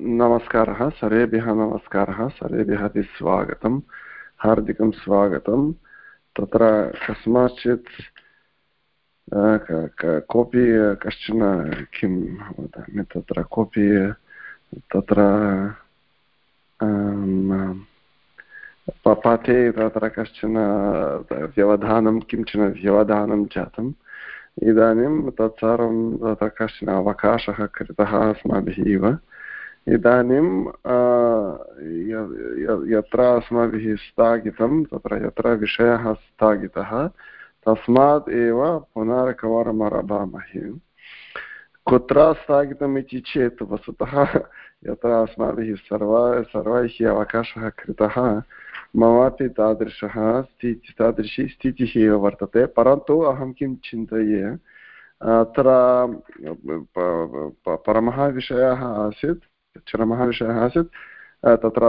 नमस्कारः सर्वेभ्यः नमस्कारः सर्वेभ्यः अपि स्वागतं हार्दिकं स्वागतं तत्र कस्माश्चित् कोऽपि कश्चन किं वदामि तत्र कोऽपि, तत्र पाठे तत्र कश्चन व्यवधानं, किंचन व्यवधानं जातम्। इदानीं तत्सर्वं तत्र कश्चन अवकाशः कृतः अस्माभिः इदानीं यत्र अस्माभिः स्थगितं, तत्र यत्र विषयः स्थगितः, तस्मात् एव पुनरेकवारम् आरभामहे कुत्र स्थगितम् इति चेत् वस्तुतः यत्र अस्माभिः सर्व, सर्वैः अवकाशः कृतः ममापि तादृशः स्थितिः, तादृशी स्थितिः एव वर्तते। परन्तु अहं किं चिन्तये, अत्र परमः विषयः आसीत् चरमः विषयः आसीत् तत्र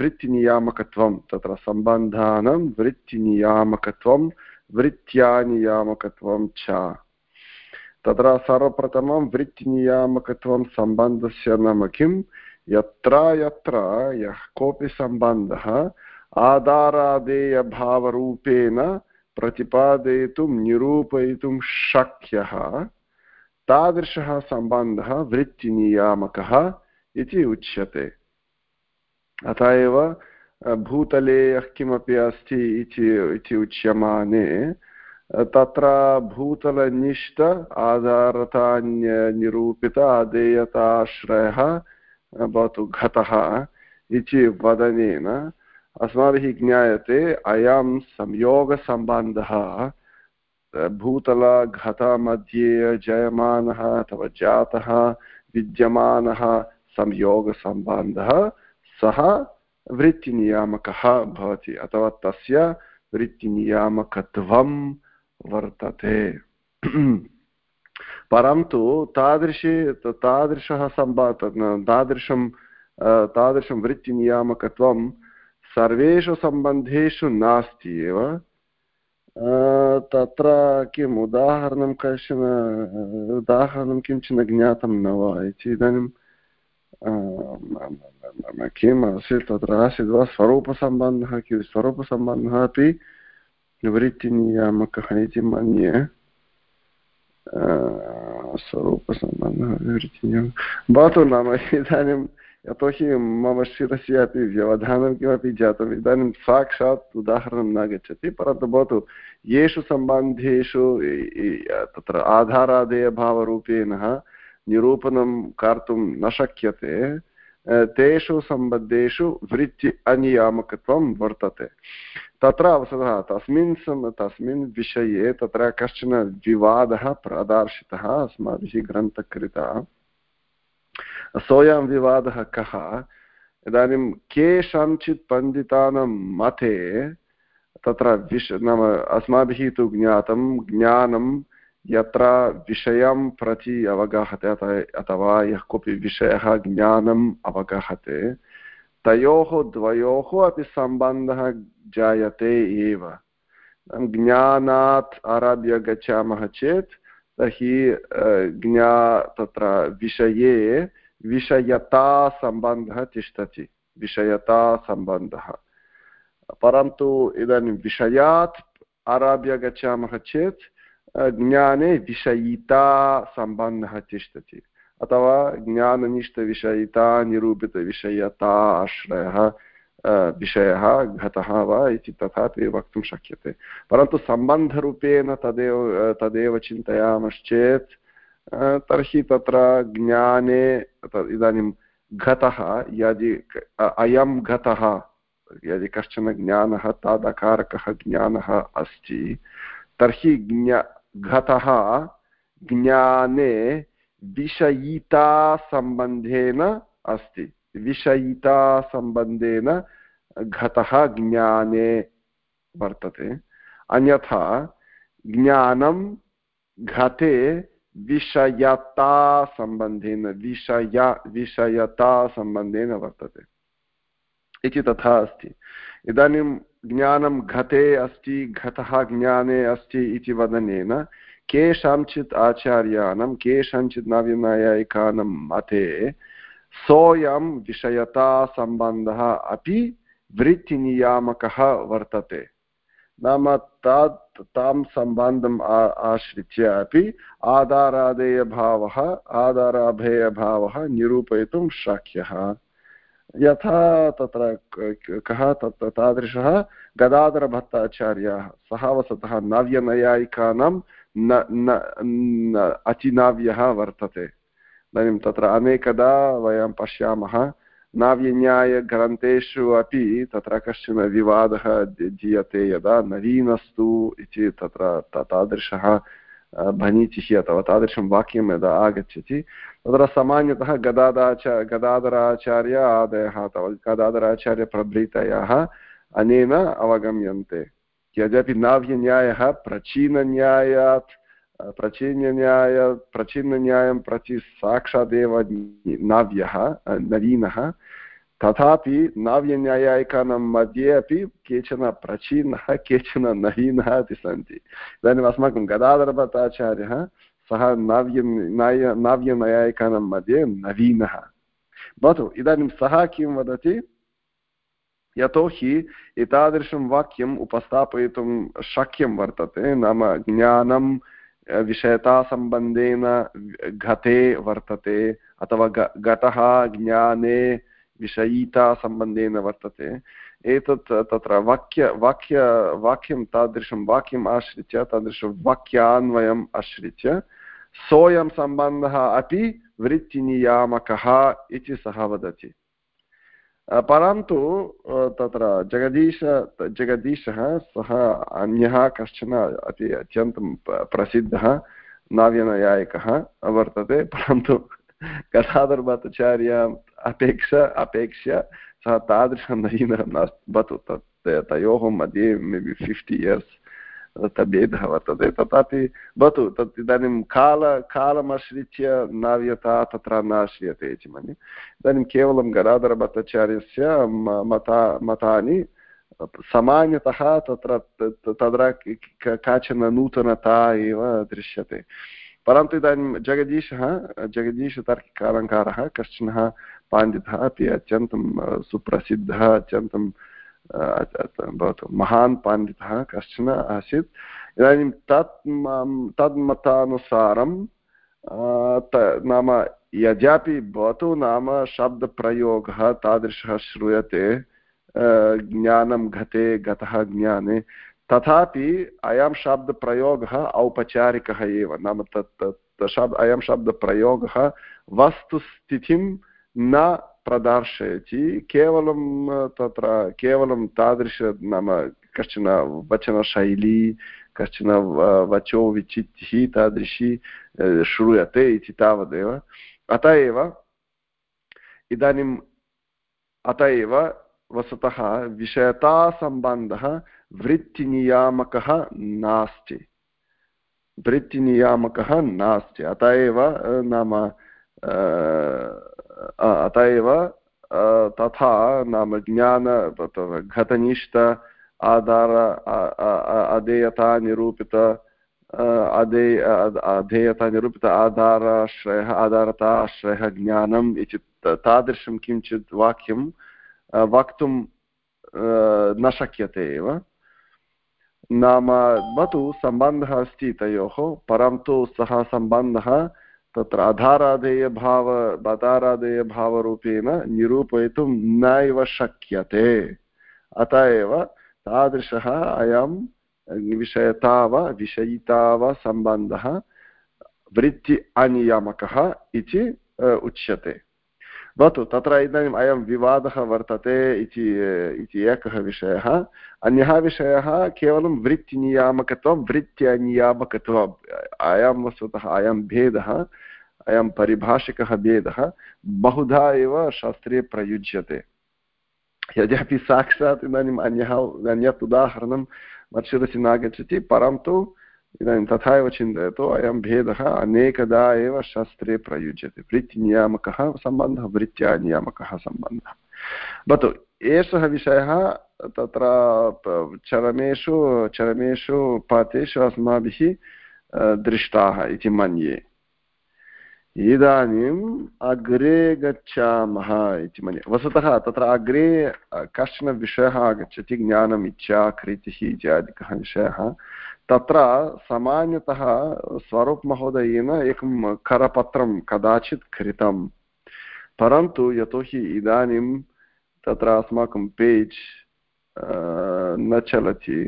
वृत्तिनियामकत्वं तत्र सम्बन्धानां वृत्तिनियामकत्वं वृत्त्यानियामकत्वं च तत्र सर्वप्रथमं वृत्तिनियामकत्वं सम्बन्धस्य नाम किं यत्र यत्र यः कोऽपि सम्बन्धः आधारादेयभावरूपेण प्रतिपादयितुं निरूपयितुं शक्यः तादृशः सम्बन्धः वृत्तिनियामकः इति उच्यते। अत एव भूतले यः किमपि अस्ति इति उच्यमाने तत्र भूतलनिष्ठ, आधारतान्यनिरूपित अधेयताश्रयः भवतु घतः इति वदनेन, अस्माभिः ज्ञायते अयं संयोगसम्बन्धः भूतलघटमध्ये जयमानः अथवा जातः, विद्यमानः संयोगसम्बन्धः सः वृत्तिनियामकः भवति, अथवा तस्य वृत्तिनियामकत्वं वर्तते। परन्तु तादृशी, तादृशः सम्बा, तादृशं तादृशं वृत्तिनियामकत्वं सर्वेषु सम्बन्धेषु नास्ति एव। तत्र किम्, उदाहरणं कश्चन, उदाहरणं किंचन ज्ञातं न वा इति इदानीं किम् आसीत् तत्र आसीत् वा स्वरूपसम्बन्धः किं स्वरूपसम्बन्धः अपि निवृत्तिनियामकः इति मन्ये स्वरूपसम्बन्धः निवृत्तिनियामकः भवतु नाम इदानीं यतोहि मम शिरसि अपि व्यवधानं किमपि जातम् इदानीं साक्षात् उदाहरणं न गच्छति परन्तु भवतु येषु सम्बन्धेषु तत्र आधारादेयभावरूपेण निरूपणं कर्तुं न शक्यते तेषु सम्बद्धेषु वृत्ति अनियामकत्वं वर्तते। तत्र वस्तुतः तस्मिन् सम्, तस्मिन् विषये तत्र कश्चन विवादः प्रदर्शितः अस्माभिः ग्रन्थकृतः। सोऽयं विवादः कः? इदानीं केषाञ्चित् पण्डितानां मते तत्र विष नाम अस्माभिः तु ज्ञातं, ज्ञानं यत्र विषयं प्रति अवगाहते अथवा यः कोऽपि विषयः ज्ञानम् अवगाहते, तयोः द्वयोः अपि सम्बन्धः जायते एव। ज्ञानात् आरभ्य गच्छामः चेत्, तर्हि ज्ञा, तत्र विषये विषयतासम्बन्धः तिष्ठति विषयतासम्बन्धः परन्तु इदानीं विषयात् आरभ्य गच्छामः चेत् ज्ञाने विषयितासम्बन्धः तिष्ठति अथवा ज्ञाननिष्ठविषयिता निरूपितविषयता आश्रयः विषयः घतः वा इति तथापि वक्तुं शक्यते परन्तु सम्बन्धरूपेण तदेव तदेव चिन्तयामश्चेत् तर्हि तत्र ज्ञाने इदानीं घतः यदि अयं घतः यदि कश्चन ज्ञानः तादकारकः ज्ञानः अस्ति तर्हि ज्ञ घतः ज्ञाने विषयितासम्बन्धेन अस्ति। विषयितासम्बन्धेन घतः ज्ञाने वर्तते। अन्यथा ज्ञानं घते विषयतासम्बन्धेन विषय विषयतासम्बन्धेन वर्तते। इति तथा अस्ति। इदानीं ज्ञानं घते अस्ति, घतः ज्ञाने अस्ति इति वदनेन केषाञ्चित् आचार्याणां केषाञ्चित् नवीनैयायिकानां मते सोऽयं विषयतासम्बन्धः अपि वृत्तिनियामकः वर्तते। नाम तत्, तं सम्बन्धम् आश्रित्य अपि आधारादेयभावः आधाराभेयभावः निरूपयितुं शक्यः। यथा तत्र कः तत्र तादृशः गदाधरभट्टाचार्यः। सः वस्तुतः नव्यनैयायिकानां न अतिनव्यः वर्तते। इदानीं तत्र अनेकदा वयं पश्यामः, नाव्यन्यायग्रन्थेषु अपि तत्र कश्चन विवादः दीयते यदा नवीनस्तु इति तत्र तादृशः भनीचिः अथवा तादृशं वाक्यं यदा आगच्छति, तत्र सामान्यतः गदादाच, गदाधराचार्य आदयः अथवा गदाधराचार्यप्रभृतयः अनेन अवगम्यन्ते। यद्यपि नाव्यन्यायः प्रचीनन्यायात्, प्रचीनन्याय, प्रचीनन्यायं प्रति साक्षादेव नाव्यः, नवीनः तथापि नाव्यन्यायिकानां मध्ये अपि केचन प्रचीनः, केचन नवीनः अपि सन्ति। इदानीम् अस्माकं गदाधरभट्टाचार्यः सः नाव्य नाय, नाव्यनयायिकानां मध्ये नवीनः। भवतु, इदानीं सः किं वदति? यतोहि एतादृशं वाक्यम् उपस्थापयितुं शक्यं वर्तते, नाम ज्ञानं विषयतासम्बन्धेन घटे वर्तते, अथवा घटः ज्ञाने विषयितासम्बन्धेन वर्तते। एतत् तत्र वाक्य वाक्य, वाक्यं तादृशं वाक्यम् आश्रित्य तादृशवाक्यान्वयम् आश्रित्य, सोऽयं सम्बन्धः अपि वृत्तिनियामकः इति सः वदति। परन्तु तत्र जगदीश, जगदीशः सः अन्यः कश्चन अति अत्यन्तं प्रसिद्धः नाव्यनयायिकः वर्तते, परन्तु गदाधर्भट्टाचार्य अपेक्ष अपेक्ष्य सः तादृशं नवीनः नास्ति भवतु तत् तयोः मध्ये मेबि फिफ्टि इयर्स् भेदः वर्तते तथापि भवतु तत् इदानीं काल कालमाश्रित्य नाव्यता तत्र नाश्रियते इति मन्ये इदानीं केवलं गदाधरभट्टाचार्यस्य मता मतानि सामान्यतः तत्र तत्र काचन नूतनता एव दृश्यते परन्तु इदानीं जगदीशः जगदीशतार्किकालङ्कारः कश्चनः पाण्डितः अपि अत्यन्तं सुप्रसिद्धः, अत्यन्तं भवतु महान् पाण्डितः कश्चन आसीत्। इदानीं तत् तन्मतानुसारं नाम यद्यपि भवतु नाम शब्दप्रयोगः तादृशः श्रूयते ज्ञानं घटे गतः ज्ञाने। तथापि अयं शब्दप्रयोगः औपचारिकः एव। नाम तत् शब्द अयं शब्दप्रयोगः वस्तुस्थितिं न प्रदर्शयति। केवलं तत्र केवलं तादृश नाम कश्चन वचनशैली, कश्चन वचो विचित्तिः तादृशी श्रूयते इति तावदेव। अत एव इदानीम् अत एव वस्तुतः विषयतासम्बन्धः वृत्तिनियामकः नास्ति। वृत्तिनियामकः नास्ति। अत एव नाम अत एव तथा नाम ज्ञान घटनिष्ठ आधार अधेयता निरूपित अधे अधेयता निरूपित आधाराश्रयः, आधारताश्रयः ज्ञानम् इति तादृशं किञ्चित् वाक्यं वक्तुं न शक्यते एव। नाम भवतु सम्बन्धः अस्ति तयोः, परन्तु सः सम्बन्धः तत्र अधाराधेयभाव अधाराधेयभावरूपेण निरूपयितुं नैव शक्यते। अत एव तादृशः अयं विषयता वा विषयिता वा सम्बन्धः वृत्ति अनियामकः इति उच्यते। भवतु, तत्र इदानीम् अयं विवादः वर्तते इति इति एकः विषयः। अन्यः विषयः केवलं वृत्तिनियामकत्वं, वृत्त्यनियामकत्वम्, अयं वस्तुतः अयं भेदः, अयं परिभाषिकः भेदः बहुधा एव शास्त्रे प्रयुज्यते। यद्यपि साक्षात् इदानीम् अन्यः, अन्यत् उदाहरणं मत्शिरसि नागच्छति परन्तु इदानीं तथा एव चिन्तयतु, अयं भेदः अनेकदा एव शास्त्रे प्रयुज्यते। वृत्तिनियामकः सम्बन्धः वृत्त्या नियामकः सम्बन्धः। भवतु, एषः विषयः तत्र चरमेषु चरमेषु पाठेषु अस्माभिः दृष्टाः इति मन्ये। इदानीम् अग्रे गच्छामः इति मन्ये। वस्तुतः तत्र अग्रे कश्चन विषयः आगच्छति ज्ञानम् इच्छा कृतिः इत्यादिकः विषयः। तत्र सामान्यतः स्वरूपमहोदयेन एकं करपत्रं कदाचित् कृतं परन्तु यतोहि इदानीं तत्र अस्माकं पेज् न चलति।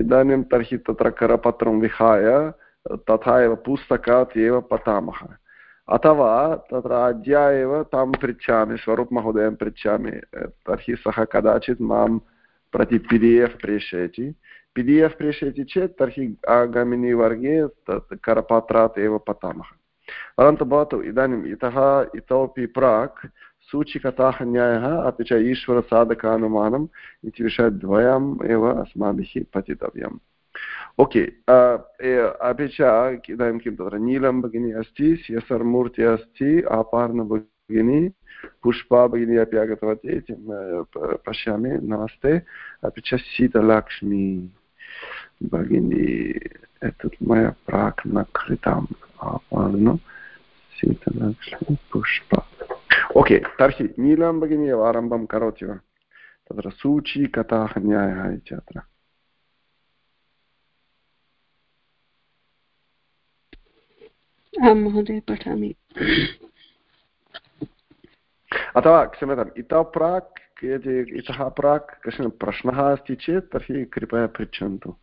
इदानीं तर्हि तत्र करपत्रं विहाय तथा एव पुस्तकात् एव पठामः। अथवा तत्र अद्य एव तं पृच्छामि, स्वरूपमहोदयं पृच्छामि, तर्हि सः कदाचित् माँ प्रति पि डि एफ् प्रेषयति। पि डि एफ् प्रेषयति चेत् तर्हि आगामिनि वर्गे तत् करपत्रात् एव पठामः परन्तु भवतु इदानीम् इतः इतोपि प्राक् सूचिकताः न्यायः अपि च ईश्वरसाधकानुमानम् इति विषयद्वयम् एव अस्माभिः पठितव्यम् ओके अपि च इदानीं किं तत्र नीलं भगिनी अस्ति स्यसर्मूर्ति अस्ति आपार्ण भगिनी पुष्पा भगिनी अपि आगतवती पश्यामि नमस्ते अपि च शीतलक्ष्मी भगिनी एतत् मया प्राक् न कृतम् आपार्ण शीतलक्ष्मी पुष्पा ओके तर्हि नीलं भगिनी एव आरम्भं करोति वा तत्र सूचीकथाः न्यायः इति अत्र आं महोदय पठामि अथवा क्षम्यताम् इतः प्राक् इतः प्राक् कश्चन प्रश्नः अस्ति चेत् तर्हि कृपया पृच्छन्तु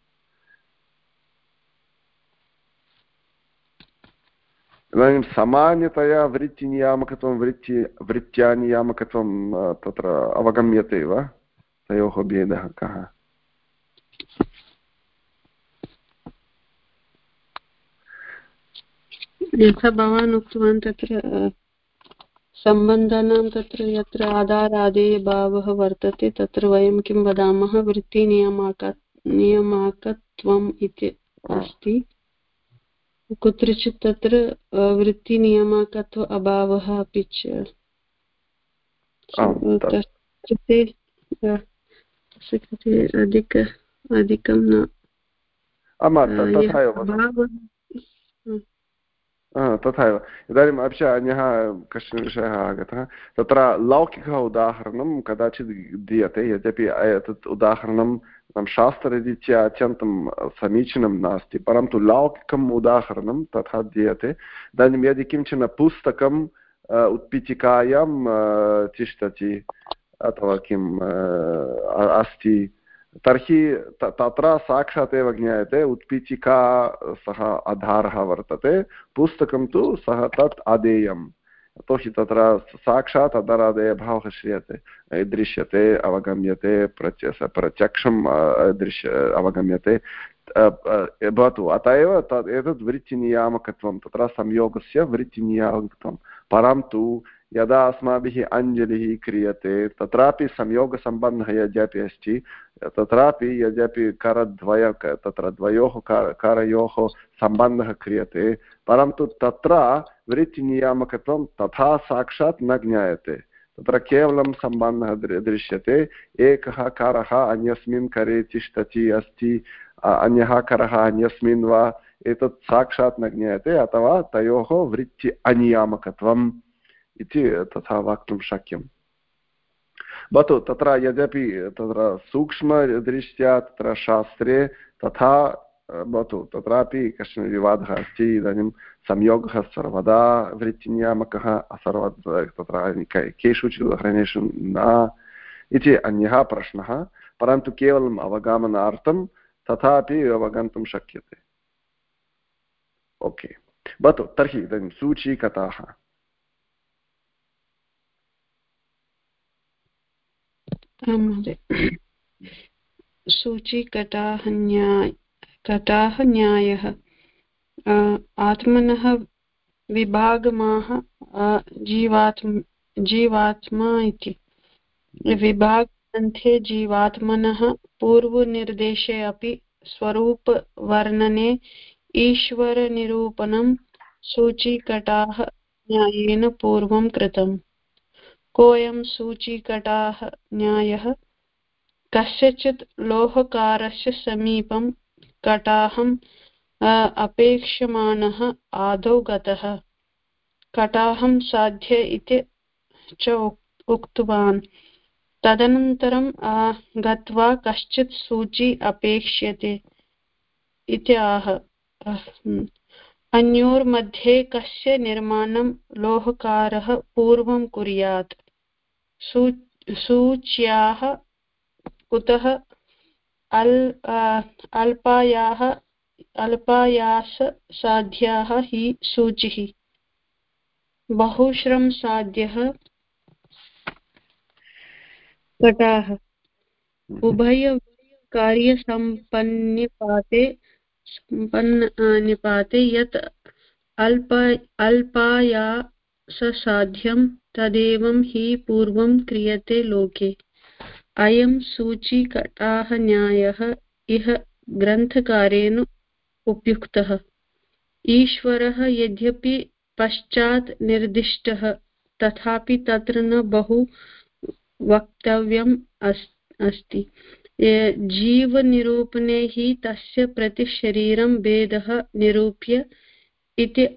इदानीं सामान्यतया वृत्तिनियामकत्वं वृत्ति वृत्त्यानियामकत्वं तत्र अवगम्यते वा तयोः भेदः कः यथा भवान् उक्तवान् तत्र सम्बन्धानां तत्र यत्र आधारादेयभावः वर्तते तत्र वयं किं वदामः? वृत्तिनियामक नियामकत्वम् इति अस्ति। कुत्रचित् तत्र वृत्तिनियामकत्व अभावः अपि च कृते अधिक अधिकं न तथा एव इदानीम् अपि च अन्यः कश्चन विषयः आगतः. तत्र लौकिकः उदाहरणं कदाचित् दीयते. यद्यपि एतत् उदाहरणं शास्त्ररीत्या अत्यन्तं समीचीनं नास्ति, परन्तु लौकिकम् उदाहरणं तथा दीयते. इदानीं यदि किंचन पुस्तकम् उत्पीठिकायां तिष्ठति अथवा किम् अस्ति तर्हि तत्र साक्षात् एव ज्ञायते, उत्पीठिका सः आधारः वर्तते, पुस्तकं तु सः तत् अदेयम् यतोहि तत्र साक्षात् अधरादेयभावः श्रियते, दृश्यते, अवगम्यते प्रत्य प्रत्यक्षं दृश्य, अवगम्यते। भवतु, अत एव तद्, एतद् वृत्तिनियामकत्वं, तत्र संयोगस्य वृत्तिनियामकत्वं। परन्तु यदा अस्माभिः अञ्जलिः क्रियते, तत्रापि संयोगसम्बन्धः यद्यपि अस्ति, तत्रापि यद्यपि करद्वय तत्र द्वयोः करयोः सम्बन्धः क्रियते, परन्तु तत्र वृत्तिनियामकत्वं तथा साक्षात् न ज्ञायते। तत्र केवलं सम्बन्धः दृश्यते, एकः करः अन्यस्मिन् करे तिष्ठति, अस्ति अन्यः करः अन्यस्मिन् वा, एतत् साक्षात् न ज्ञायते, अथवा तयोः वृत्ति अनियामकत्वम्। इति तथा वक्तुं शक्यम्। भवतु, तत्र यद्यपि, तत्र सूक्ष्मदृष्ट्या, तत्र शास्त्रे तथा, भवतु, तत्रापि कश्चन विवादः अस्ति, इदानीं संयोगः सर्वदा, वृत्तिनियामकः सर्व तत्र केषुचित् उदाहरणेषु न, इति अन्यः प्रश्नः, परन्तु केवलम् अवगमनार्थं तथापि अवगन्तुं शक्यते। ओके। भवतु, तर्हि इदानीं सूचीकथाः। आं महोदय सूचीकटाः न्याय न्यायः आत्मनः विभागमाः जीवात्म, जीवात्मा इति। विभागग्रन्थे जीवात्मनः पूर्वनिर्देशे अपि स्वरूपवर्णने ईश्वरनिरूपणं सूचीकटाः न्यायेन पूर्वं कृतम्। कोऽयं सूचीकटाः न्यायः? कस्यचित् लोहकारस्य समीपं कटाहम् अपेक्षमाणः आदौ गतः। कटाहं साध्य इति च उक्तवान्। तदनन्तरं गत्वा कश्चित् सूची अपेक्ष्यते इति आह अन्योर्मध्ये कस्य निर्माणं लोहकारः पूर्वं कुर्यात्? सूच्याः कुतः अल् अल्पायाः अल्पायाससाध्याः हि सूचिः बहुश्रमसाध्यः कटाः। उभयकार्यसम्पन्निपाते सम्पन्निपाते यत् अल्प अल्पायाससाध्यं तदेवं हि पूर्वं क्रियते लोके। अयं सूचीकटाः न्यायः, इह ग्रन्थकारेण उपयुक्तः। ईश्वरः यद्यपि पश्चात् निर्दिष्टः, तथापि तत्र न बहु वक्तव्यम् अस्ति। जीवनिरूपणे हि तस्य प्रतिशरीरं भेदः निरूप्य इति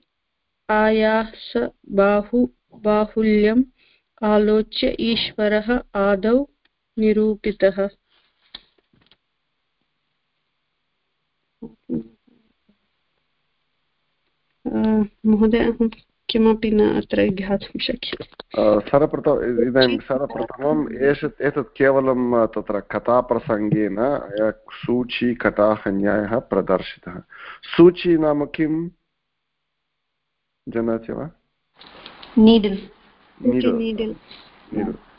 आयास बाहु बाहुल्यम् आलोच्य ईश्वरः आदौ निरूपितः। महोदय अहं किमपि न अत्र ज्ञातुं शक्यते। सर्वप्रथम इदानीं सर्वप्रथमम् एष एतत् केवलं तत्र कथाप्रसङ्गेन सूची कथाः न्यायः प्रदर्शितः। सूची नाम किं? जानाति वा?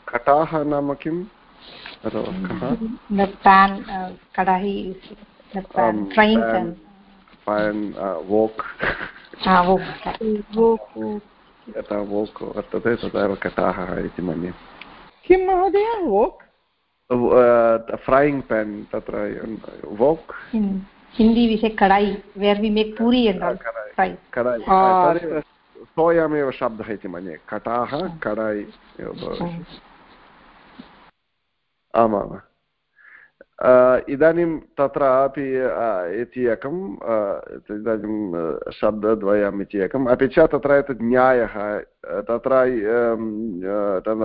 कटाः नाम किम् अथवा कः pan uh, walk यथा वोक् वर्तते तथैव कटाः इति मन्ये किं महोदय वोक् फ्रैङ्ग् पेन् तत्र वोक् हिंदी विषये कडाई वेर् वि मेक् पूरी कडाई सोऽयमेव शब्दः इति मन्ये। कटाः कडाई एव भवति। आमाम्। इदानीं तत्रापि इति एकम् इदानीं शब्दद्वयम् इति एकम्। अपि च तत्र एतत् न्यायः तत्र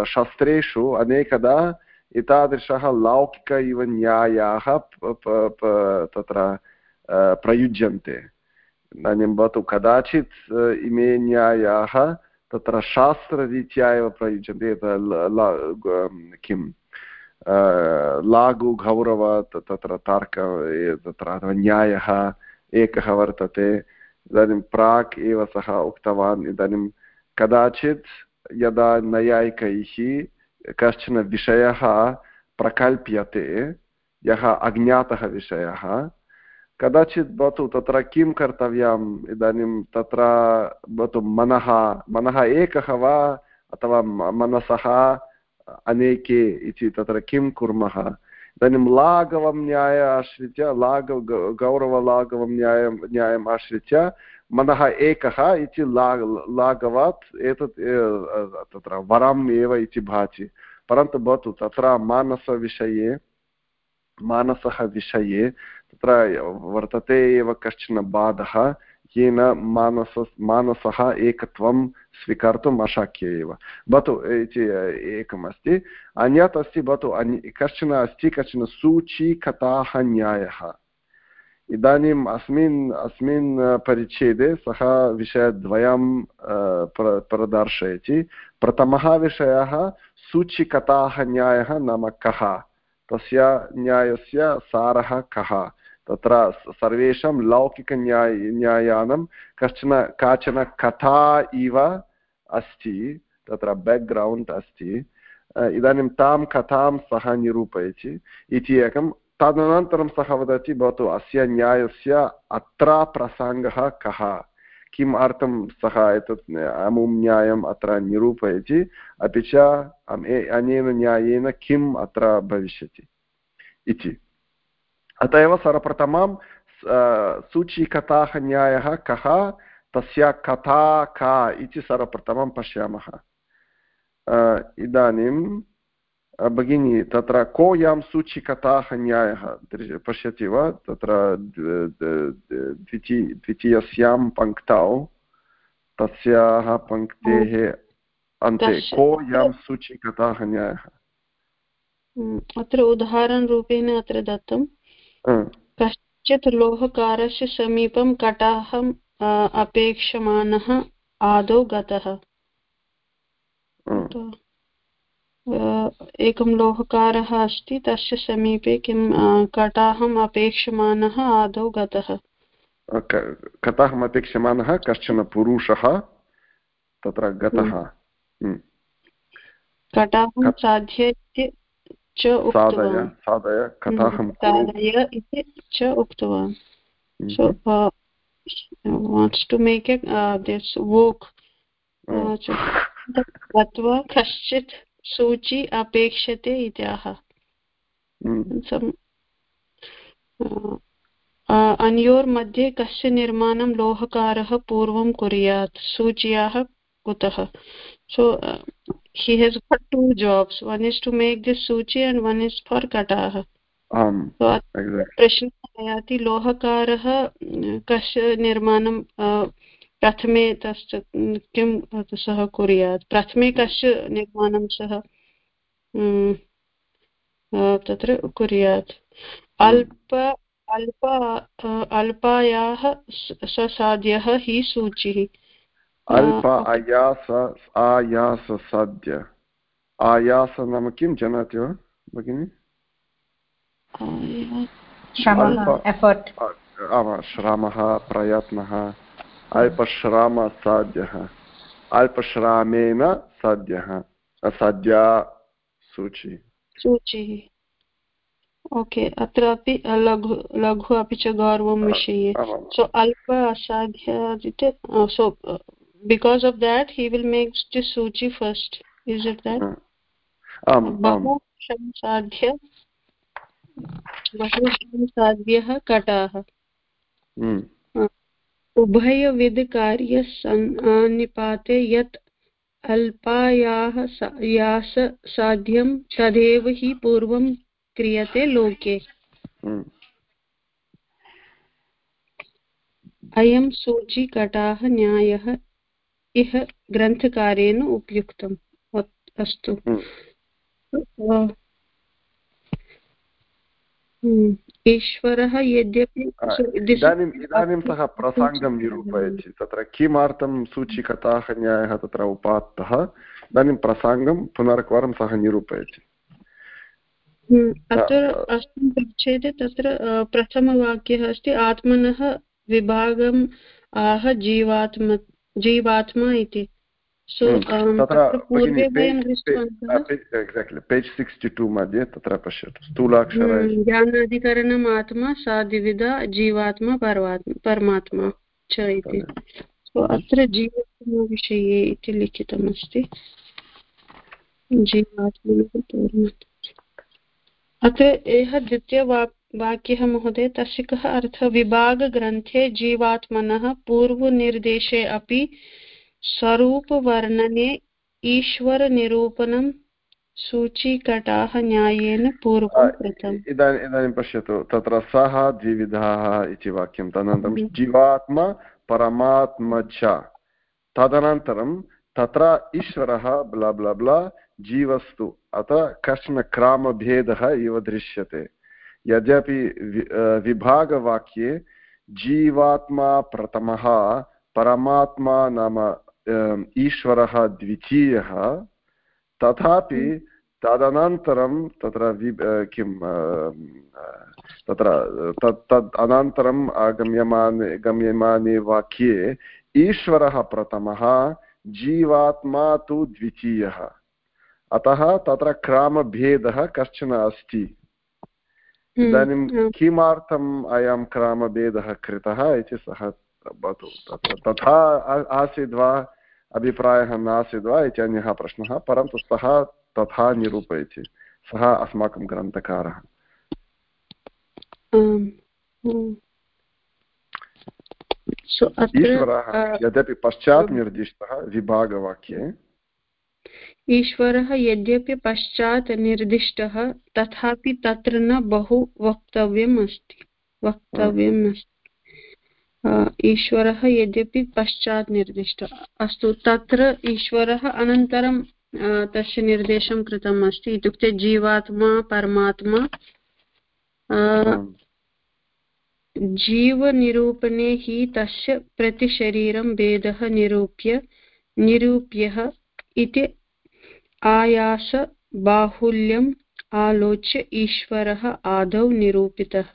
शास्त्रेषु अनेकदा एतादृशः लौकिक इव न्यायाः तत्र प्रयुज्यन्ते। इदानीं भवतु कदाचित् इमे न्यायाः तत्र शास्त्ररीत्या एव प्रयुज्यन्ते किम् लागुगौरव तत्र तर्क तत्र न्यायः एकः वर्तते इदानीं प्राक् एव सः उक्तवान् इदानीं कदाचित् यदा नैयायिकैः कश्चन विषयः प्रकल्प्यते यः अज्ञातः विषयः कदाचित् भवतु तत्र किं कर्तव्यम् इदानीं तत्र भवतु मनः मनः एकः वा अथवा मनसः अनेके इति तत्र किं कुर्मः इदानीं लाघवं न्याय आश्रित्य लाघव गौरवलाघवं न्यायं न्यायम् आश्रित्य मनः एकः इति ला लाघवात् एतत् तत्र वरम् एव इति भाति परन्तु भवतु तत्र मानसविषये मानसः विषये तत्र वर्तते एव कश्चन बाधः, येन मानस, मानसः एकत्वं स्वीकर्तुम् अशक्य एव। भवतु, इति एकमस्ति। अन्यत् अस्ति, भवतु, अन्य, कश्चन अस्ति, कश्चन सूचीकथाः न्यायः। इदानीम् अस्मिन् अस्मिन् परिच्छेदे सः विषयद्वयं प्र, प्रदर्शयति। प्रथमः विषयः सूचिकथाः न्यायः नाम कः? तस्य न्यायस्य सारः कः? तत्र सर्वेषां लौकिकन्याय न्यायानां कश्चन, काचन कथा इव अस्ति, तत्र बेक्ग्रौण्ड् अस्ति। इदानीं तां कथां सः निरूपयति, इति एकं। तदनन्तरं सः वदति, भवतु अस्य न्यायस्य अत्र प्रसङ्गः कः? किम् अर्थं सः एतत् अमुं न्यायम् अत्र निरूपयति? अपि च अनेन न्यायेन किम् अत्र भविष्यति? इति। अत एव सर्वप्रथमं सूचीकथाः न्यायः कः तस्य कथा का इति सर्वप्रथमं पश्यामः। इदानीं भगिनी तत्र कोऽयं सूचिकथाः न्यायः पश्यति वा? तत्र द्वितीय द्वितीयस्यां पङ्क्तौ तस्याः पङ्क्तेः अन्ते कश्- को न्यायः अत्र उदाहरणरूपेण अत्र दत्तं कश्चित् लोहकारस्य समीपं कटाहम् अ, अपेक्षमाणः आदौ गतः। हा, तो, एकं लोहकारः अस्ति तस्य समीपे किं कटाहम् अपेक्षमाणः आदौ गतः। क- कथाहम् अपेक्षमाणः कश्चन पुरुषः तत्र गतः। हम्म। कटाहं साध्य च उक्तवान् साधय कथाहं साधय इति च उक्तवान् so uh, wants to make it this walk गत्वा कश्चित् सूची अपेक्षते इत्याह अन्योर्मध्ये कस्य निर्माणं लोहकारः पूर्वं कुर्यात् सूच्याः कुतः uh, he has got two jobs. One is to make this suchi and one is for katah आम् so. प्रश्नः आयाति लोहकारः कस्य निर्माणं प्रथमे तस्य किं सः कुर्यात् प्रथमे कस्य निर्माणं सः तत्र कुर्यात् अल्प अल्प अल्पायाः ससाध्यः हि सूचिः अल्प आयास आयाससाध्य आयास नाम किं जानाति वा भगिनि श्रमः अल्प- एफर्ट् आम् श्रमः प्रयत्नः अल्पश्रामसाध्यः अल्पश्रामेण साध्यः साध्या सूचि सूचिः ओके अत्रापि लघु लघु अपि च गौरवं विषये। so alpa asadhya uh, so uh, because of that he will make the suchi first. Is it that? आम् आम् बहु संसाध्य बहु संसाध्यः कटाः हम्म, उभयविधकार्यनिपाते यत् अल्पायाः यास साध्यं तदेव हि पूर्वं क्रियते लोके अयं सूचीकटाः न्यायः इह ग्रन्थकारेण उपयुक्तम्। अस्तु। ईश्वरः यद्यपि इदानीम् इदानीं सः प्रसङ्गं निरूपयति। तत्र किमर्थं सूचिकताः न्यायः तत्र उपात्तः? इदानीं प्रसङ्गं पुनरेकवारं सः निरूपयति। अत्र अस्मिन् परिच्छेदे तत्र प्रथमवाक्यः अस्ति आत्मनः विभागम् आह जीवात्म जीवात्मा इति। सो पूर्वे वयं दृष्टवन्तः। एक्साक्ट्लि पेज् सिक्स्टि टु मध्ये तत्र पश्यतु। स्थूलाक्षरैः ज्ञानाधिकरणम् आत्मा सा द्विविधा जीवात्मा परमात्मा परमात्मा च इति। सो अत्र जीवात्मविषये इति लिखितमस्ति। जीवात्मनः पूर्णः अत्र यः द्वितीयवा वाक्यः महोदय तस्य कः अर्थः विभागग्रन्थे जीवात्मनः पूर्वनिर्देशे अपि स्वरूपवर्णने ईश्वरनिरूपणं सूचीकटाः न्यायेन पूर्वं कृतम्। इदानीम् इदानीं पश्यतु तत्र सः द्विविधाः इति वाक्यं तदनन्तरं जीवात्मा परमात्मा च। तदनन्तरं तत्र ईश्वरः ब्ला ब्ला ब्ला जीवस्तु। अतः कश्चन क्रामभेदः इव दृश्यते। यद्यपि विभागवाक्ये जीवात्मा प्रथमः परमात्मा नाम ईश्वरः द्वितीयः तथापि तदनन्तरं तत्र वि किं तत्र तत् तद् अनन्तरम् आगम्यमाने गम्यमाने वाक्ये ईश्वरः प्रथमः जीवात्मा तु द्वितीयः। अतः तत्र क्रामभेदः कश्चन अस्ति। इदानीं किमर्थम् अयं क्रामभेदः कृतः इति सः तथा आसीद् वा? अभिप्रायः नासीद् वा इति अन्यः प्रश्नः परन्तु सः तथा निरूपयति। सः अस्माकं ग्रन्थकारः। अत्र ईश्वरः यद्यपि पश्चात् निर्दिष्टः विभागवाक्ये ईश्वरः यद्यपि पश्चात् निर्दिष्टः तथापि तत्र न बहु वक्तव्यम् अस्ति। वक्तव्यम् अस्ति। ईश्वरः यद्यपि पश्चात् निर्दिष्टः। अस्तु तत्र ईश्वरः अनन्तरं तस्य निर्देशं कृतम् अस्ति। इत्युक्ते जीवात्मा परमात्मा जीवनिरूपणे हि तस्य प्रतिशरीरं भेदः निरूप्य निरूप्यः इति आयासबाहुल्यम् आलोच्य ईश्वरः आदौ निरूपितः।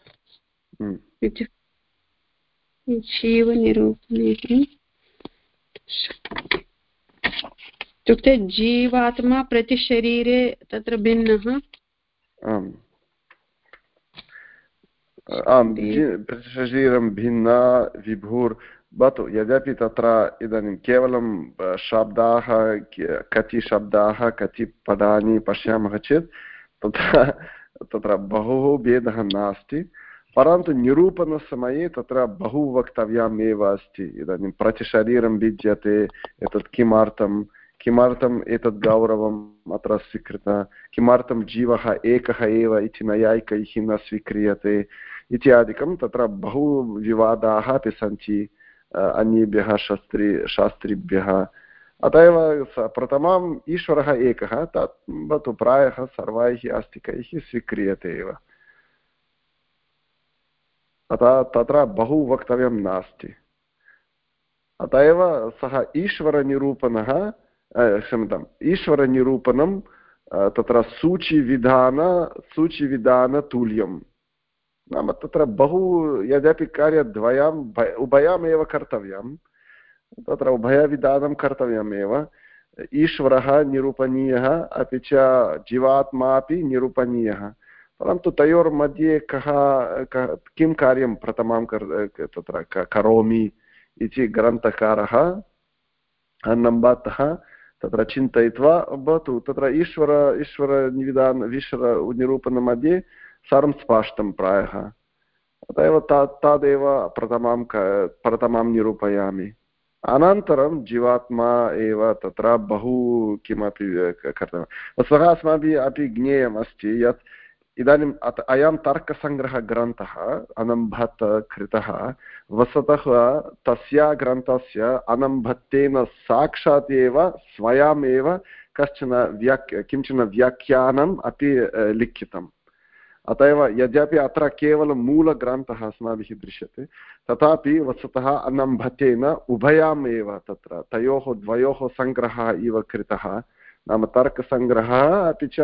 हम्म। जीवनिरूपणे इत्युक्ते जीवात्मा प्रतिशरीरे तत्र भिन्नः। आम्। आम् शरीरं भिन्ना विभुर् भवतु, यद्यपि तत्र इदानीं केवलं शब्दाः कति शब्दाः, कति पदानि पश्यामः चेत्, तत्र तत्र बहु भेदः नास्ति, परन्तु निरूपणसमये तत्र बहु वक्तव्यम् एव अस्ति, इदानीं प्रतिशरीरं भिद्यते, एतत् किमर्थं, किमर्थम् एतद् गौरवम् अत्र स्वीकृत, किमर्थं जीवः एकः एव इति नैयायिकैः न स्वीक्रियते, इत्यादिकं तत्र बहु विवादाः अपि सन्ति अन्येभ्यः शास्त्री शास्त्रिभ्यः अत एव प्रथमम् ईश्वरः एकः तत् भवतु प्रायः सर्वैः आस्तिकैः स्वीक्रियते एव अतः तत्र बहु वक्तव्यं नास्ति अत एव सः ईश्वरनिरूपणः क्षम्यताम् ईश्वरनिरूपणं तत्र सूचिविधान सूचिविधानतुल्यं नाम तत्र बहु यद्यपि कार्यद्वयम् उभयमेव कर्तव्यं, तत्र उभयविधानं कर्तव्यमेव। ईश्वरः निरूपणीयः, अपि च जीवात्मा अपि निरूपणीयः। परन्तु तयोर्मध्ये कः, किं कार्यं प्रथमं कर्, तत्र करोमि इति ग्रन्थकारः नम्बातः तत्र चिन्तयित्वा, भवतु, तत्र ईश्वर, ईश्वरनिविधान ईश्वरनिरूपणमध्ये सर्वं स्पष्टं प्रायः। अतः एव तदेव प्रथमं प्रथमं निरूपयामि। अनन्तरं जीवात्मा एव तत्र बहु किमपि कर्तव्यं वस्तुतः अस्माभिः अपि ज्ञेयम् अस्ति यत् इदानीम् अयं तर्कसङ्ग्रहग्रन्थः अनम्भत् कृतः वस्तुतः तस्य ग्रन्थस्य अनम्भत्तेन साक्षात् एव स्वयमेव कश्चन व्याख् किंचन व्याख्यानम् अपि लिखितम्। अत एव यद्यपि अत्र केवलं मूलग्रन्थः अस्माभिः दृश्यते, तथापि वस्तुतः अनम्भतेन उभयाम् एव तत्र, तयोः द्वयोः सङ्ग्रहः इव कृतः, नाम तर्कसङ्ग्रहः अपि च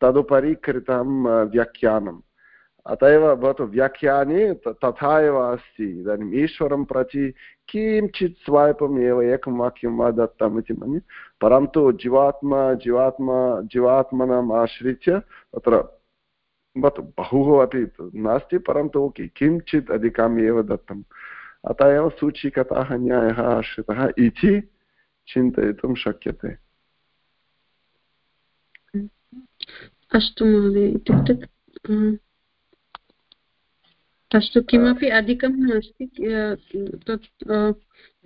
तदुपरि कृतं व्याख्यानम्। अत एव भवतु व्याख्याने तथा एव अस्ति। इदानीम् ईश्वरं प्रति किञ्चित् स्वायपम् एव एकं वाक्यं वा दत्तम् इति मन्ये। परन्तु जीवात्मा जीवात्मा, जीवात्मनम् आश्रित्य तत्र बहुः अपि नास्ति, परन्तु किञ्चित् अधिकम् एव दत्तम्। अतः एव सूचिकताः न्यायः आश्रितः इति चिन्तयितुं शक्यते। अस्तु महोदय, इत्युक्ते अस्तु, किमपि अधिकं नास्ति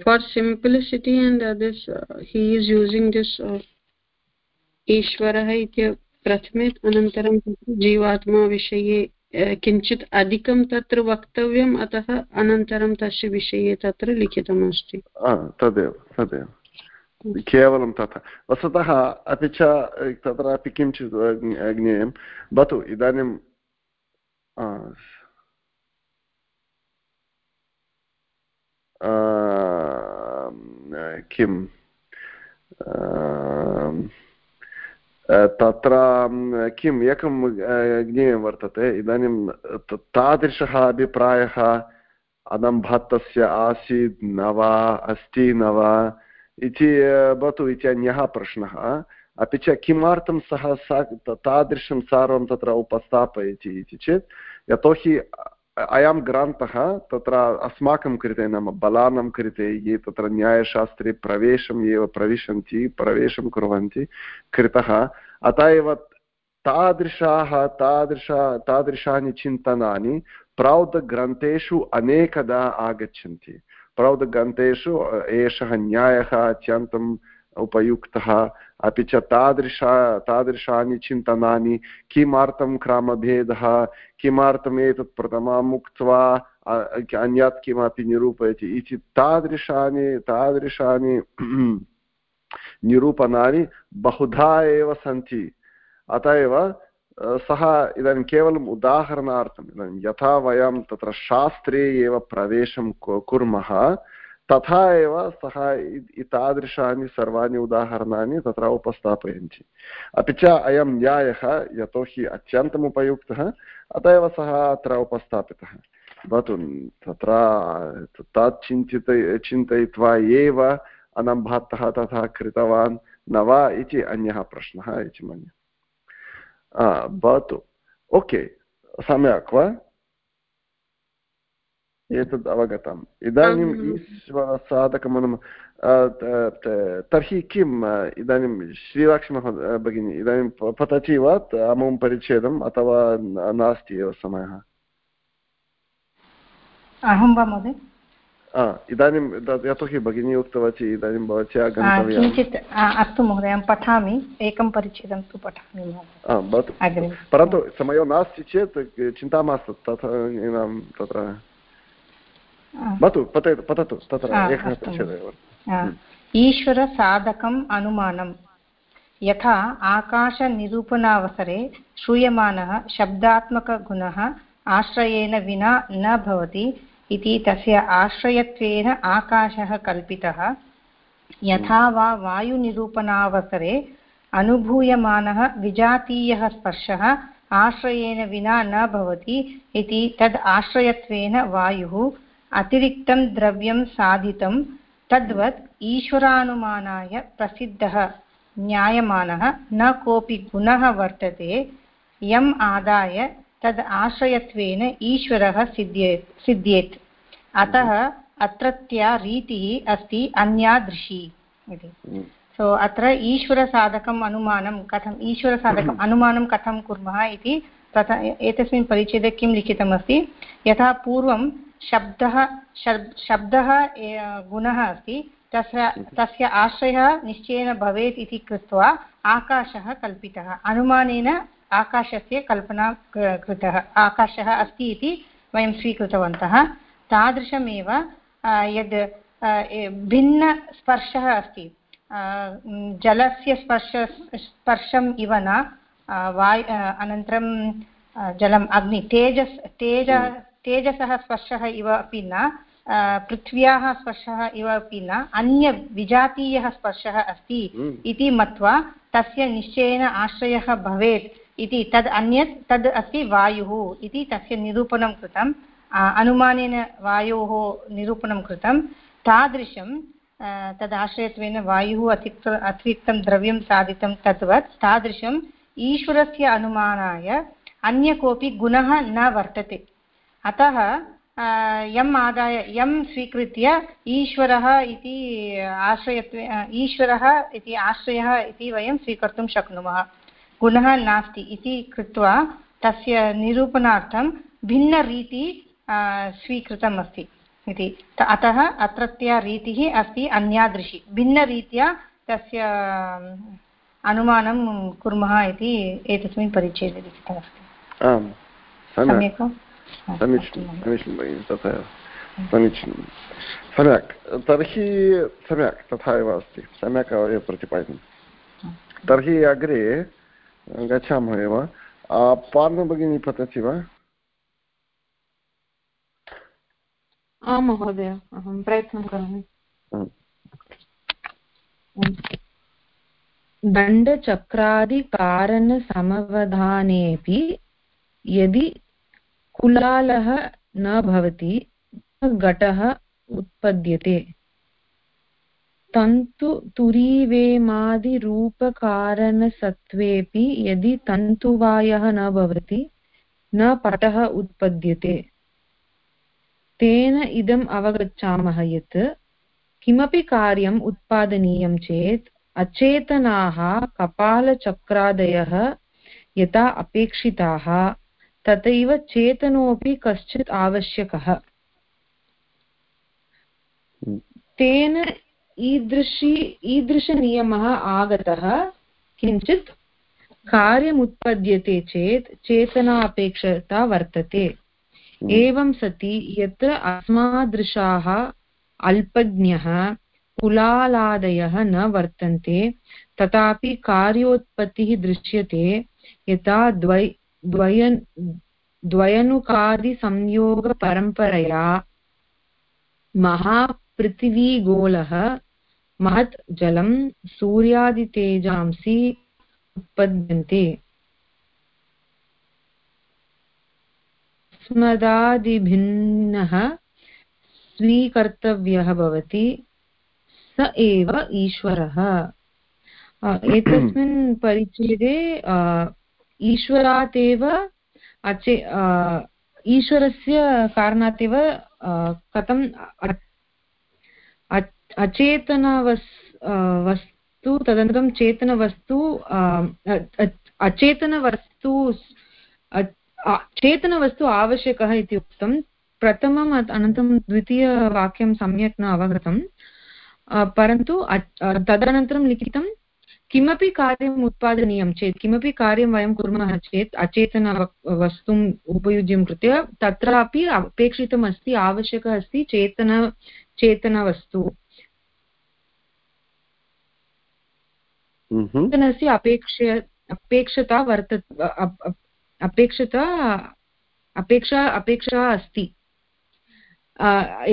for simplicity and this he is using this ईश्वरः इति प्रथमे अनन्तरं जीवात्मा किञ्चित् अधिकं तत्र वक्तव्यम्, अतः अनन्तरं तस्य विषये तत्र लिखितमस्ति। तदेव तदेव। केवलं तथा। वस्तुतः अपि च, तत्रापि किञ्चित् ज्ञेयं। भवतु, इदानीं किं तत्र किम्, एकं ज्ञेयं वर्तते, इदानीं तादृशः अभिप्रायः अदम्भत्तस्य आसीत् न वा, अस्ति न वा, इति भवतु इति अन्यः प्रश्नः। अपि च किमर्थं सः सा तादृशं सर्वं तत्र उपस्थापयति इति चेत्, यतोहि अयं ग्रन्थः तत्र अस्माकं कृते नाम बलानां कृते ये तत्र न्यायशास्त्रे प्रवेशम् एव प्रविशन्ति, प्रवेशं कुर्वन्ति, कृतः। अतः एव तादृशाः, तादृश, तादृशानि चिन्तनानि प्रौढग्रन्थेषु अनेकदा आगच्छन्ति। प्रौढग्रन्थेषु, एषः न्यायः अत्यन्तम् उपयुक्तः। अपि च तादृशा, तादृशानि चिन्तनानि, किमर्थं क्रमभेदः, किमर्थम् एतत् प्रथमम् उक्त्वा अन्यत् किमपि निरूपयति इति तादृशानि तादृशानि निरूपणानि बहुधा एव सन्ति। अत एव सः इदानीं केवलम् उदाहरणार्थम्, इदानीं यथा वयं तत्र शास्त्रे एव प्रवेशं कुर्मः तथा एव सः एतादृशानि सर्वाणि उदाहरणानि तत्र उपस्थापयन्ति। अपि च अयं न्यायः यतोहि अत्यन्तम् उपयुक्तः अत एव सः अत्र उपस्थापितः। भवतु, तत्र तत् चिन्तित, चिन्तयित्वा एव अनम्भट्टः तथा कृतवान् न वा इति अन्यः प्रश्नः इति मन्ये। भवतु। ओके, सम्यक् वा? एतद् अवगतम् इदानीम् ईश्वरसाधकमनु तर्हि किम् इदानीं श्रीलक्ष्मः भगिनी इदानीं पतति वा अमुं परिच्छेदम् अथवा नास्ति एव समयः? अहं वा महोदय? इदानीं यतोहि भगिनी उक्तवती इदानीं भवत्या गन्तव्यं किञ्चित् अस्तु महोदय अहं पठामि एकं परिच्छेदं तु पठामि भवतु। परन्तु समयो नास्ति चेत् चिन्ता मास्तु तथा तत्र भवतु पततु पततु तत्र एकः परिच्छेदः हम्म। ईश्वरसाधकम् अनुमानं यथा आकाशनिरूपणावसरे श्रूयमाणः शब्दात्मकगुणः आश्रयेण विना न भवति इति तस्य आश्रयत्वेन आकाशः कल्पितः। यथा वा वायुनिरूपणावसरे अनुभूयमानः विजातीयः स्पर्शः आश्रयेण विना न भवति इति तद् आश्रयत्वेन वायुः अतिरिक्तं द्रव्यं साधितं तद्वत् ईश्वरानुमानाय प्रसिद्धः ज्ञायमानः न कोऽपि गुणः वर्तते यम् आदाय तद् आश्रयत्वेन ईश्वरः सिद्ध्येत् सिद्ध्येत्। अतः अत्रत्या रीतिः अस्ति अन्यादृशी इति। सो अत्र ईश्वरसाधकम् अनुमानं कथम् ईश्वरसाधकम् अनुमानं कथं कुर्मः इति तथा एतस्मिन् परिच्छेदे किं लिखितमस्ति? यथा पूर्वं शब्दः शब्दः गुणः अस्ति। तस्य तस्य आश्रयः निश्चयेन भवेत् इति कृत्वा आकाशः कल्पितः। अनुमानेन आकाशस्य कल्पना कृतः। आकाशः अस्ति इति वयं स्वीकृतवन्तः। तादृशमेव यद् भिन्नस्पर्शः अस्ति। जलस्य स्पर्श, स्पर्शम् इव न। वाय् अनन्तरं जलम्, अग्नि, तेजस्, तेज तेजसः स्पर्शः इव अपि न पृथ्व्याः स्पर्शः इव अपि न अन्यविजातीयः स्पर्शः अस्ति हम्म। इति मत्वा तस्य निश्चयेन आश्रयः भवेत् इति तद् अन्यत् तद् अस्ति वायुः इति तस्य निरूपणं कृतम् अनुमानेन वायोः निरूपणं कृतं तादृशं तदाश्रयत्वेन वायुः अतिरिक्त अतिरिक्तं द्रव्यं साधितं तद्वत् तादृशम् ईश्वरस्य अनुमानाय अन्य कोऽपि गुणः न वर्तते अतः यम् आदाय यं स्वीकृत्य ईश्वरः इति आश्रयत्वे ईश्वरः इति आश्रयः इति वयं स्वीकर्तुं शक्नुमः। गुणः नास्ति इति कृत्वा तस्य निरूपणार्थं भिन्नरीति स्वीकृतम् अस्ति इति। अतः अत्रत्या रीतिः अस्ति अन्यादृशी। भिन्नरीत्या तस्य अनुमानं कुर्मः इति एतस्मिन् परिच्छेदे लिखितमस्ति। सम्यक् वा? समीचीनं समीचीनं भगिनि तथा समीचीनं सम्यक् तर्हि सम्यक् तथा एव अस्ति सम्यक् एव प्रतिपादितं तर्हि अग्रे गच्छामः एव पार्णभगिनी पतति वा आं महोदय अहं प्रयत्नं करोमि दण्डचक्रादिकारणसमवधानेऽपि यदि कुलालः न भवति घटः उत्पद्यते। तन्तु तुरीवेमादिरूपकारणसत्त्वेऽपि यदि तन्तुवायः न भवति, न पटः उत्पद्यते। तेन इदम् अवगच्छामः यत्, किमपि कार्यम् उत्पादनीयं चेत्, अचेतनाः कपालचक्रादयः यथा अपेक्षिताः तथैव चेतनोऽपि कश्चित् आवश्यकः। तेन ईदृशी ईदृशनियमः आगतः किञ्चित् कार्यमुत्पद्यते चेत् चेतना अपेक्षता वर्तते एवं सति यत्र अस्मादृशाः अल्पज्ञः कुलालादयः न वर्तन्ते तथापि कार्योत्पत्तिः दृश्यते यथा द्वै द्वयन् द्वयनुकादिसंयोगपरम्परया महापृथिवीगोलः महत् जलं सूर्यादितेजांसि उत्पद्यन्ते स्मदादिभिन्नः स्वीकर्तव्यः भवति स एव ईश्वरः। एतस्मिन् परिच्छेदे ईश्वरात् एव अचे ईश्वरस्य कारणात् एव कथम् अचेतनवस् वस्तु, तदनन्तरं चेतनवस्तु अचेतनवस्तु चेतनवस्तु आवश्यकः इति उक्तं। प्रथमम् अनन्तरं द्वितीयवाक्यं सम्यक् न अवगतं परन्तु तदनन्तरं लिखितं किमपि कार्यम् उत्पादनीयं चेत् किमपि कार्यं वयं कुर्मः चेत् अचेतन वस्तुम् उपयुज्यं कृत्य तत्रापि अपेक्षितम् अस्ति आवश्यकः अस्ति चेतन चेतनवस्तु। चेतनस्य अपेक्ष अपेक्षता वर्त अपेक्षता अपेक्षा अपेक्षा अस्ति।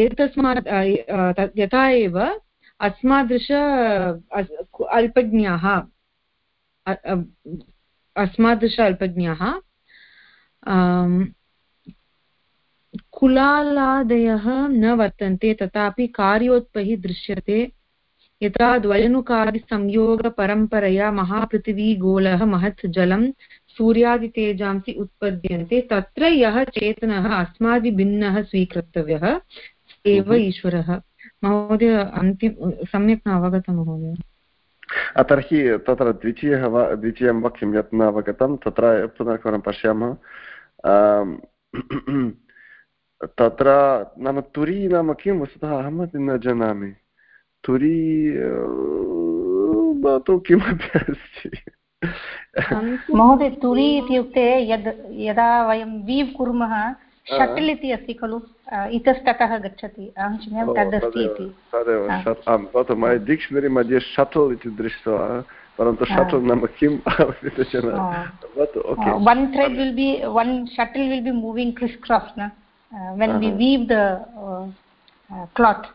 एतस्मात् यथा एव अस्मादृश अल्पज्ञाः अस्मादृश अल्पज्ञाः कुलालादयः न वर्तन्ते तथापि कार्योत्पहि दृश्यते यथा द्वयनुकारिसंयोगपरम्परया महापृथिवीगोलः महत् जलं सूर्यादितेजांसि उत्पद्यन्ते तत्र यः चेतनः अस्माभिभिन्नः स्वीकर्तव्यः एव। ईश्वरः महोदय अन्तिम सम्यक् न अवगतं महोदय। तर्हि तत्र द्वितीयः वा द्वितीयं वाक्यं यत् न अवगतं तत्र पुनः एकवारं पश्यामः। तत्र नाम तुरी नाम किं वस्तुतः अहमपि न जानामि। तुरी भवतु किमपि अस्ति। महोदय तुरी इत्युक्ते यद् यदा वयं वीव् कुर्मः शटल् इति अस्ति खलु? इतस्ततः गच्छति अहं चिन्तयामि तदस्ति इति। तदेव मया डिक्षनरि मध्ये शटल् इति दृष्ट्वा परन्तु शटल् नाम किम्? shuttle will be moving crisscross na? Uh, when uh -huh. we weave the uh, uh, cloth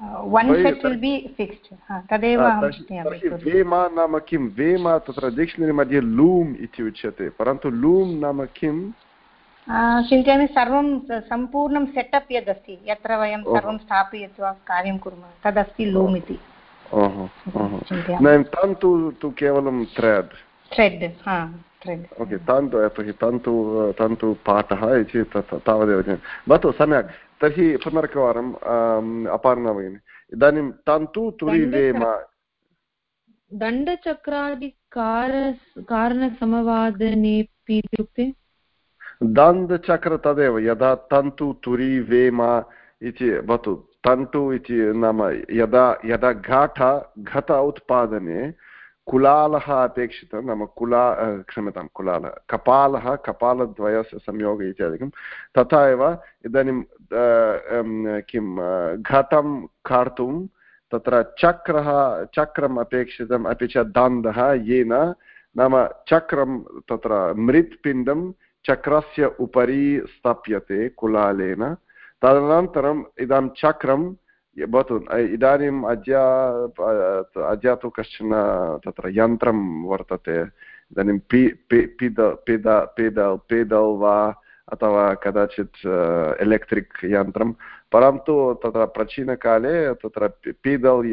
uh, one set will be fixed. तदेव अहं चिन्तयामि वेमा नाम किं वेमा तत्र डिक्षनरि मध्ये लूम् इति उच्यते परन्तु लूम् नाम किम् चिन्तयामि सर्वं सम्पूर्णं सेटप् यदस्ति यत्र वयं सर्वं स्थापयित्वा कार्यं कुर्मः तदस्ति लूम् इति। तु केवलं थ्रेड् थ्रेड् ओके तन्तु यतोहि तन्तु तन्तु पाठः इति तावदेव भवतु सम्यक्। तर्हि पुनरेकवारम् अपार्णा भगिनि। इदानीं तन्तु तुरिवेम दण्डचक्रादिकार कारणसमवादनेपि इत्युक्ते दन्तचक्र तदेव यदा तन्तु तुरी वेम इति भवतु तन्तु इति नाम यदा यदा घाट घट उत्पादने कुलालः अपेक्षितः नाम कुला क्षम्यतां कुलालः कपालः कपालद्वयस्य संयोगः इत्यादिकं तथा एव इदानीं किं घटं कर्तुं तत्र चक्रः चक्रम् अपेक्षितम् अपि च दन्दः येन नाम चक्रं तत्र मृत्पिण्डं चक्रस्य उपरि स्थाप्यते कुलालेन। तदनन्तरम् इदं चक्रं, भवतु, इदानीम् अद्य अद्य तु कश्चन तत्र यन्त्रं वर्तते, इदानीं पि पिद पिद, पेदल् पेदल् वा, अथवा कदाचित् एलेक्ट्रिक् यन्त्रं। परन्तु तत्र प्राचीनकाले तत्र पीदल्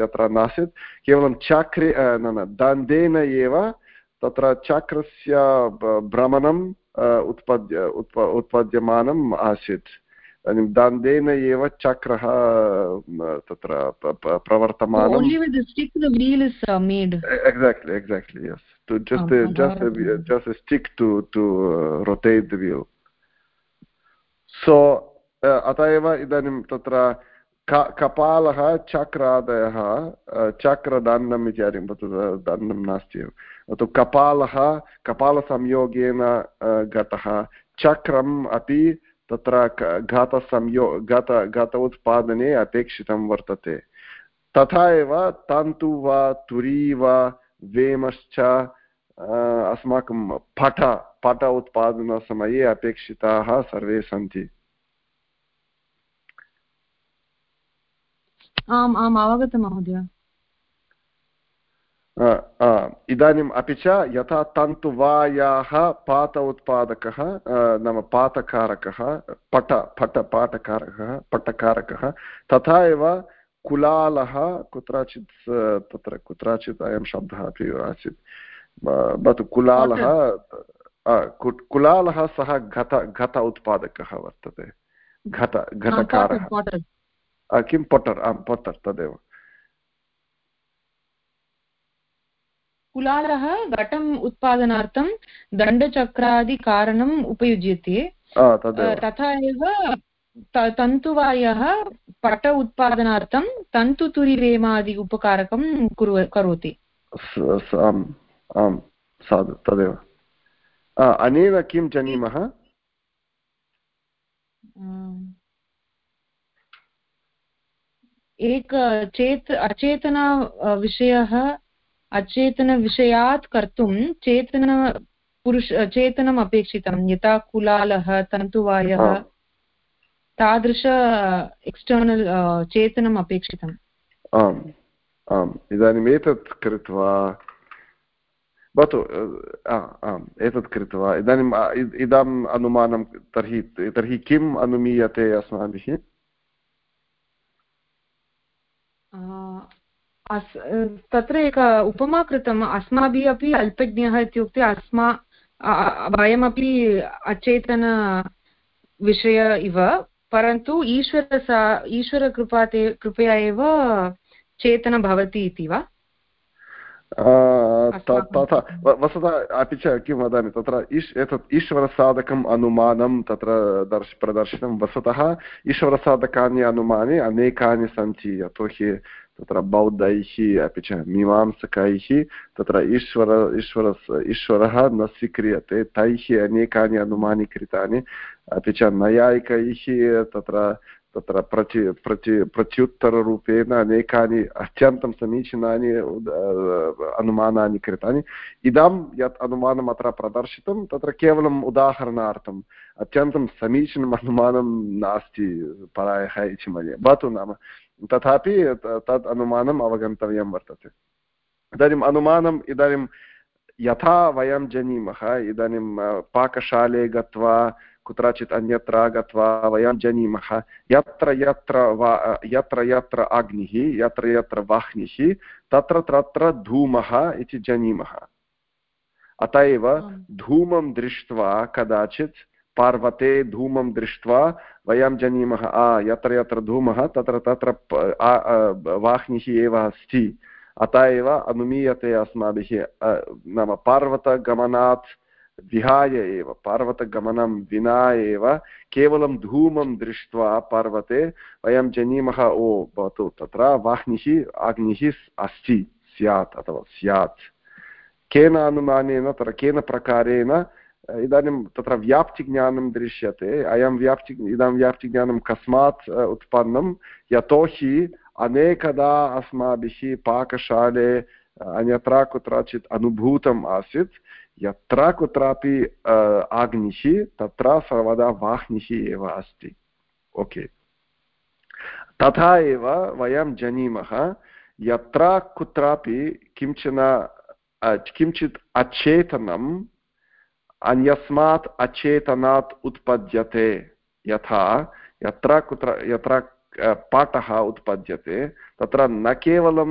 यत्र नासीत्, केवलं चक्रे न, दन्देन एव तत्र चक्रस्य भ्रमणम् उत्पद्य उत्प उत्पद्यमानम् आसीत्। इदानीं दान्देन एव चक्रः तत्र प्रवर्तमानम्। Exactly exactly yes to just a, just a, just a stick to to uh, rotate the wheel. So अत एव इदानीं तत्र कपालः चक्रादयः चक्रदण्डम् इत्यादिकं तत्र दण्डं नास्ति एव। तु कपालः, कपालसंयोगेन घटः चक्रम् अपि तत्र घातसंयो, घात घात उत्पादने अपेक्षितं वर्तते। तथा एव तन्तु वा, तुरी वा, वेमश्च अस्माकं पठ पट उत्पादनसमये अपेक्षिताः सर्वे सन्ति। आम् आम्, अवगतं महोदय। इदानीम् अपि च यथा तन्तुवायाः पात उत्पादकः नाम पातकारकः पट पट पाठकारकः पटकारकः तथा एव कुलालः कुत्रचित् तत्र कुत्रचित् अयं शब्दः अपि आसीत् भवतु कुलालः कुलालः सः घत घत उत्पादकः वर्तते घट घटकारः किं पोटर् आं पोटर् तदेव कुलालः घटम् उत्पादनार्थं दण्डचक्रादिकारणम् उपयुज्यते। तथा एव तन्तुवायः पट उत्पादनार्थं तन्तुतुरिरेमादि उपकारकं करोति। आम् साधु तदेव। अनेन किं जानीमः? एक चेत् अचेतन विषयः अचेतनविषयात् कर्तुं चेतन पुरुष चेतनम् अपेक्षितं यथा कुलालः तन्तुवायः तादृश एक्स्टर्नल् चेतनम् अपेक्षितम् आम् आम् इदानीम् एतत् कृत्वा भवतु आम् एतत् कृत्वा इदानीम् इदम् अनुमानं तर्हि तर्हि किम् अनुमीयते अस्माभिः? तत्र एक उपमा कृतम् अस्माभिः अपि अल्पज्ञः इत्युक्ते अस्मा वयमपि अचेतनविषय इव परन्तु ईश्वर सा ईश्वरकृपा ते कृपया एव चेतन भवति इति वा? तथा वस्तुतः अपि च किं वदामि तत्र ईश् एतत् ईश्वरसाधकम् अनुमानं तत्र दर्श प्रदर्शितं वस्तुतः ईश्वरसाधकानि अनुमाने अनेकानि सन्ति यतोहि तत्र बौद्धैः, अपि च मीमांसकैः, तत्र ईश्वर ईश्वर, ईश्वरः न स्वीक्रियते, तैः अनेकानि अनुमानि कृतानि अपि च नैयायिकैः, तत्र तत्र प्रति प्रति, प्रत्युत्तररूपेण अनेकानि अत्यन्तं समीचीनानि अनुमानानि कृतानि। इदं यत् अनुमानम् अत्र प्रदर्शितं, तत्र केवलम् उदाहरणार्थम्, अत्यन्तं समीचीनम् अनुमानं नास्ति प्रायः इति मन्ये। भवतु नाम। तथापि तद् अनुमानम् अवगन्तव्यं वर्तते। इदानीम् अनुमानम् इदानीं यथा वयं जानीमः इदानीं पाकशाले गत्वा कुत्रचित् अन्यत्र गत्वा वयं जानीमः यत्र यत्र वा यत्र यत्र अग्निः यत्र यत्र वाह्निः तत्र तत्र धूमः इति जानीमः। अत एव धूमं दृष्ट्वा कदाचित् पर्वते धूमं दृष्ट्वा वयं जानीमः। आ, यत्र यत्र धूमः, तत्र तत्र वाह्निः एव अस्ति। अत एव अनुमीयते अस्माभिः नाम पर्वतगमनात् विहाय एव, पर्वतगमनं विना एव केवलं धूमं दृष्ट्वा पर्वते वयं जानीमः, ओ, भवतु, तत्र वाह्निः अग्निः अस्ति, स्यात् अथवा स्यात्। केन अनुमानेन, तत्र केन प्रकारेण इदानीं तत्र व्याप्तिज्ञानं दृश्यते अयं व्याप्ति इदं व्याप्तिज्ञानं कस्मात् उत्पन्नं यतोहि अनेकदा अस्माभिः पाकशाले अन्यत्र कुत्रचित् अनुभूतम् आसीत् यत्र कुत्रापि अग्निः तत्र सर्वदा वाह्निः एव अस्ति ओके तथा एव वयं जानीमः यत्र कुत्रापि किंचन किञ्चित् अचेतनं अन्यस्मात् अचेतनात् उत्पद्यते। यथा, यत्र कुत्र, यत्र पाठः उत्पद्यते, तत्र न केवलं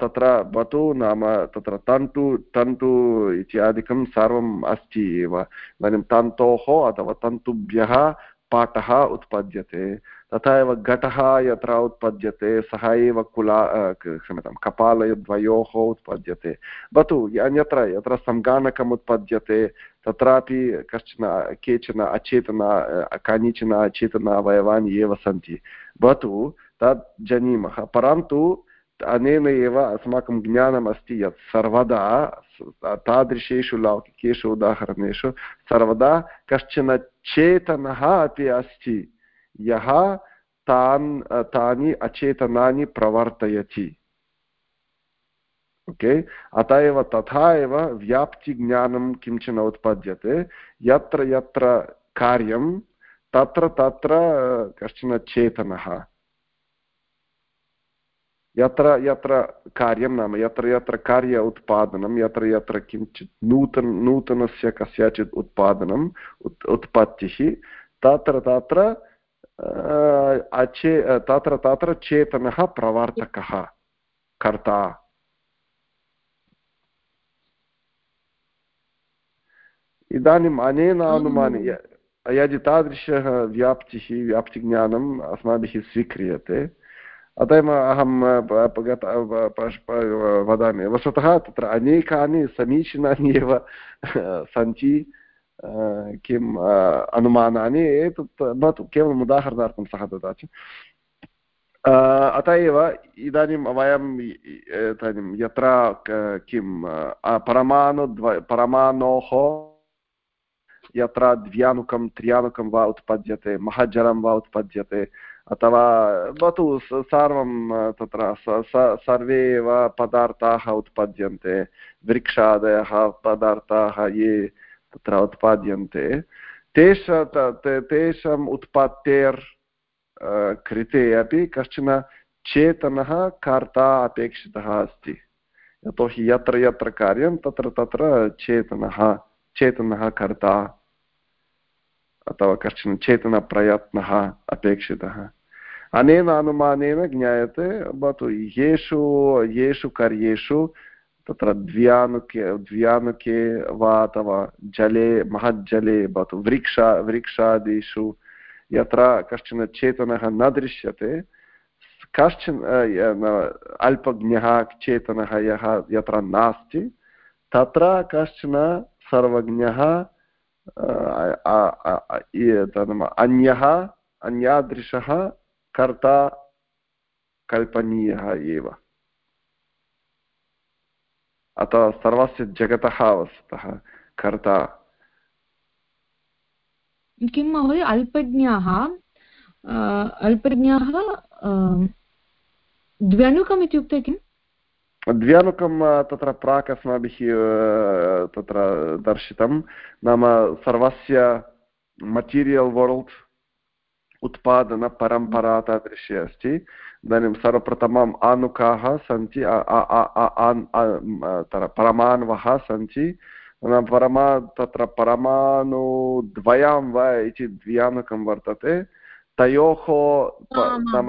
तत्र भवतु नाम तत्र तन्तु तन्तु इत्यादिकं सर्वम् अस्ति एव। इदानीं तन्तोः अथवा तन्तुभ्यः पाठः उत्पद्यते। तथा एव घटः यत्र उत्पद्यते, सः एव कुला क्षम्यतां, कपालद्वयोः उत्पद्यते। भवतु अन्यत्र, यत्र सङ्गानकम् उत्पद्यते तत्रापि कश्चन केचन अचेतन कानिचन अचेतन अवयवानि एव सन्ति भवतु तत् जानीमः परन्तु अनेन एव अस्माकं ज्ञानम् अस्ति यत् सर्वदा तादृशेषु लौकिकेषु उदाहरणेषु सर्वदा कश्चन चेतनः अपि अस्ति यः तान् तानि अचेतनानि प्रवर्तयति ओके? अत एव तथा एव व्याप्तिज्ञानं किंचन उत्पद्यते। यत्र यत्र कार्यं, तत्र तत्र कश्चन चेतनः। यत्र यत्र कार्यं नाम, यत्र यत्र कार्य उत्पादनं, यत्र यत्र किञ्चित् नूतन, नूतनस्य कस्यचित् उत्पादनम् उत्, उत्पत्तिः, तत्र तत्र अचे, तत्र तत्र चेतनः प्रवर्तकः, कर्ता। इदानीम् अनेन अनुमाने यदि तादृशः व्याप्तिः व्याप्तिज्ञानम् अस्माभिः स्वीक्रियते अत एव अहं वदामि। वस्तुतः तत्र अनेकानि समीचीनानि एव सन्ति किम् अनुमानानि। एतत् न तु केवलम् उदाहरणार्थं सः ददाति। अत एव इदानीं वयं इदानीं यत्र किं परमाणुद्वय परमाणोः यत्र द्व्यानुकं, त्र्यानुकं वा उत्पद्यते महज्जलं वा उत्पद्यते, अथवा भवतु सर्वं तत्र सर्वे एव पदार्थाः उत्पद्यन्ते, वृक्षादयः पदार्थाः ये तत्र उत्पाद्यन्ते, तेष तेषाम् उत्पत्तेर् कृते अपि कश्चन चेतनः कर्ता अपेक्षितः अस्ति। यतोहि यत्र यत्र कार्यं, तत्र तत्र चेतनः चेतनः कर्ता अथवा कश्चन चेतनप्रयत्नः अपेक्षितः। अनेन अनुमानेन ज्ञायते, भवतु येषु येषु कार्येषु तत्र द्व्यानुके द्व्यानुके वा अथवा जले, महज्जले, भवतु वृक्ष, वृक्षादिषु यत्र कश्चन चेतनः न दृश्यते, कश्चन अल्पज्ञः चेतनः यः, यत्र नास्ति, तत्र कश्चन सर्वज्ञः अन्यः अन्यादृशः कर्ता कल्पनीयः एव अतः सर्वस्य जगतः वस्तुतः कर्ता किं महोदय? अल्पज्ञाः अल्पज्ञाः द्व्यनुकम् इत्युक्ते किम्? द्व्यानुकं तत्र प्राक् अस्माभिः तत्र दर्शितं नाम सर्वस्य मटीरियल् वर्ल्ड् उत्पादनपरम्परा तादृशी अस्ति इदानीं सर्वप्रथमम् आनुकाः सन्ति परमाणवः सन्ति परमा तत्र परमाणुद्वयां वा इति द्व्यानुकं वर्तते तयोः नाम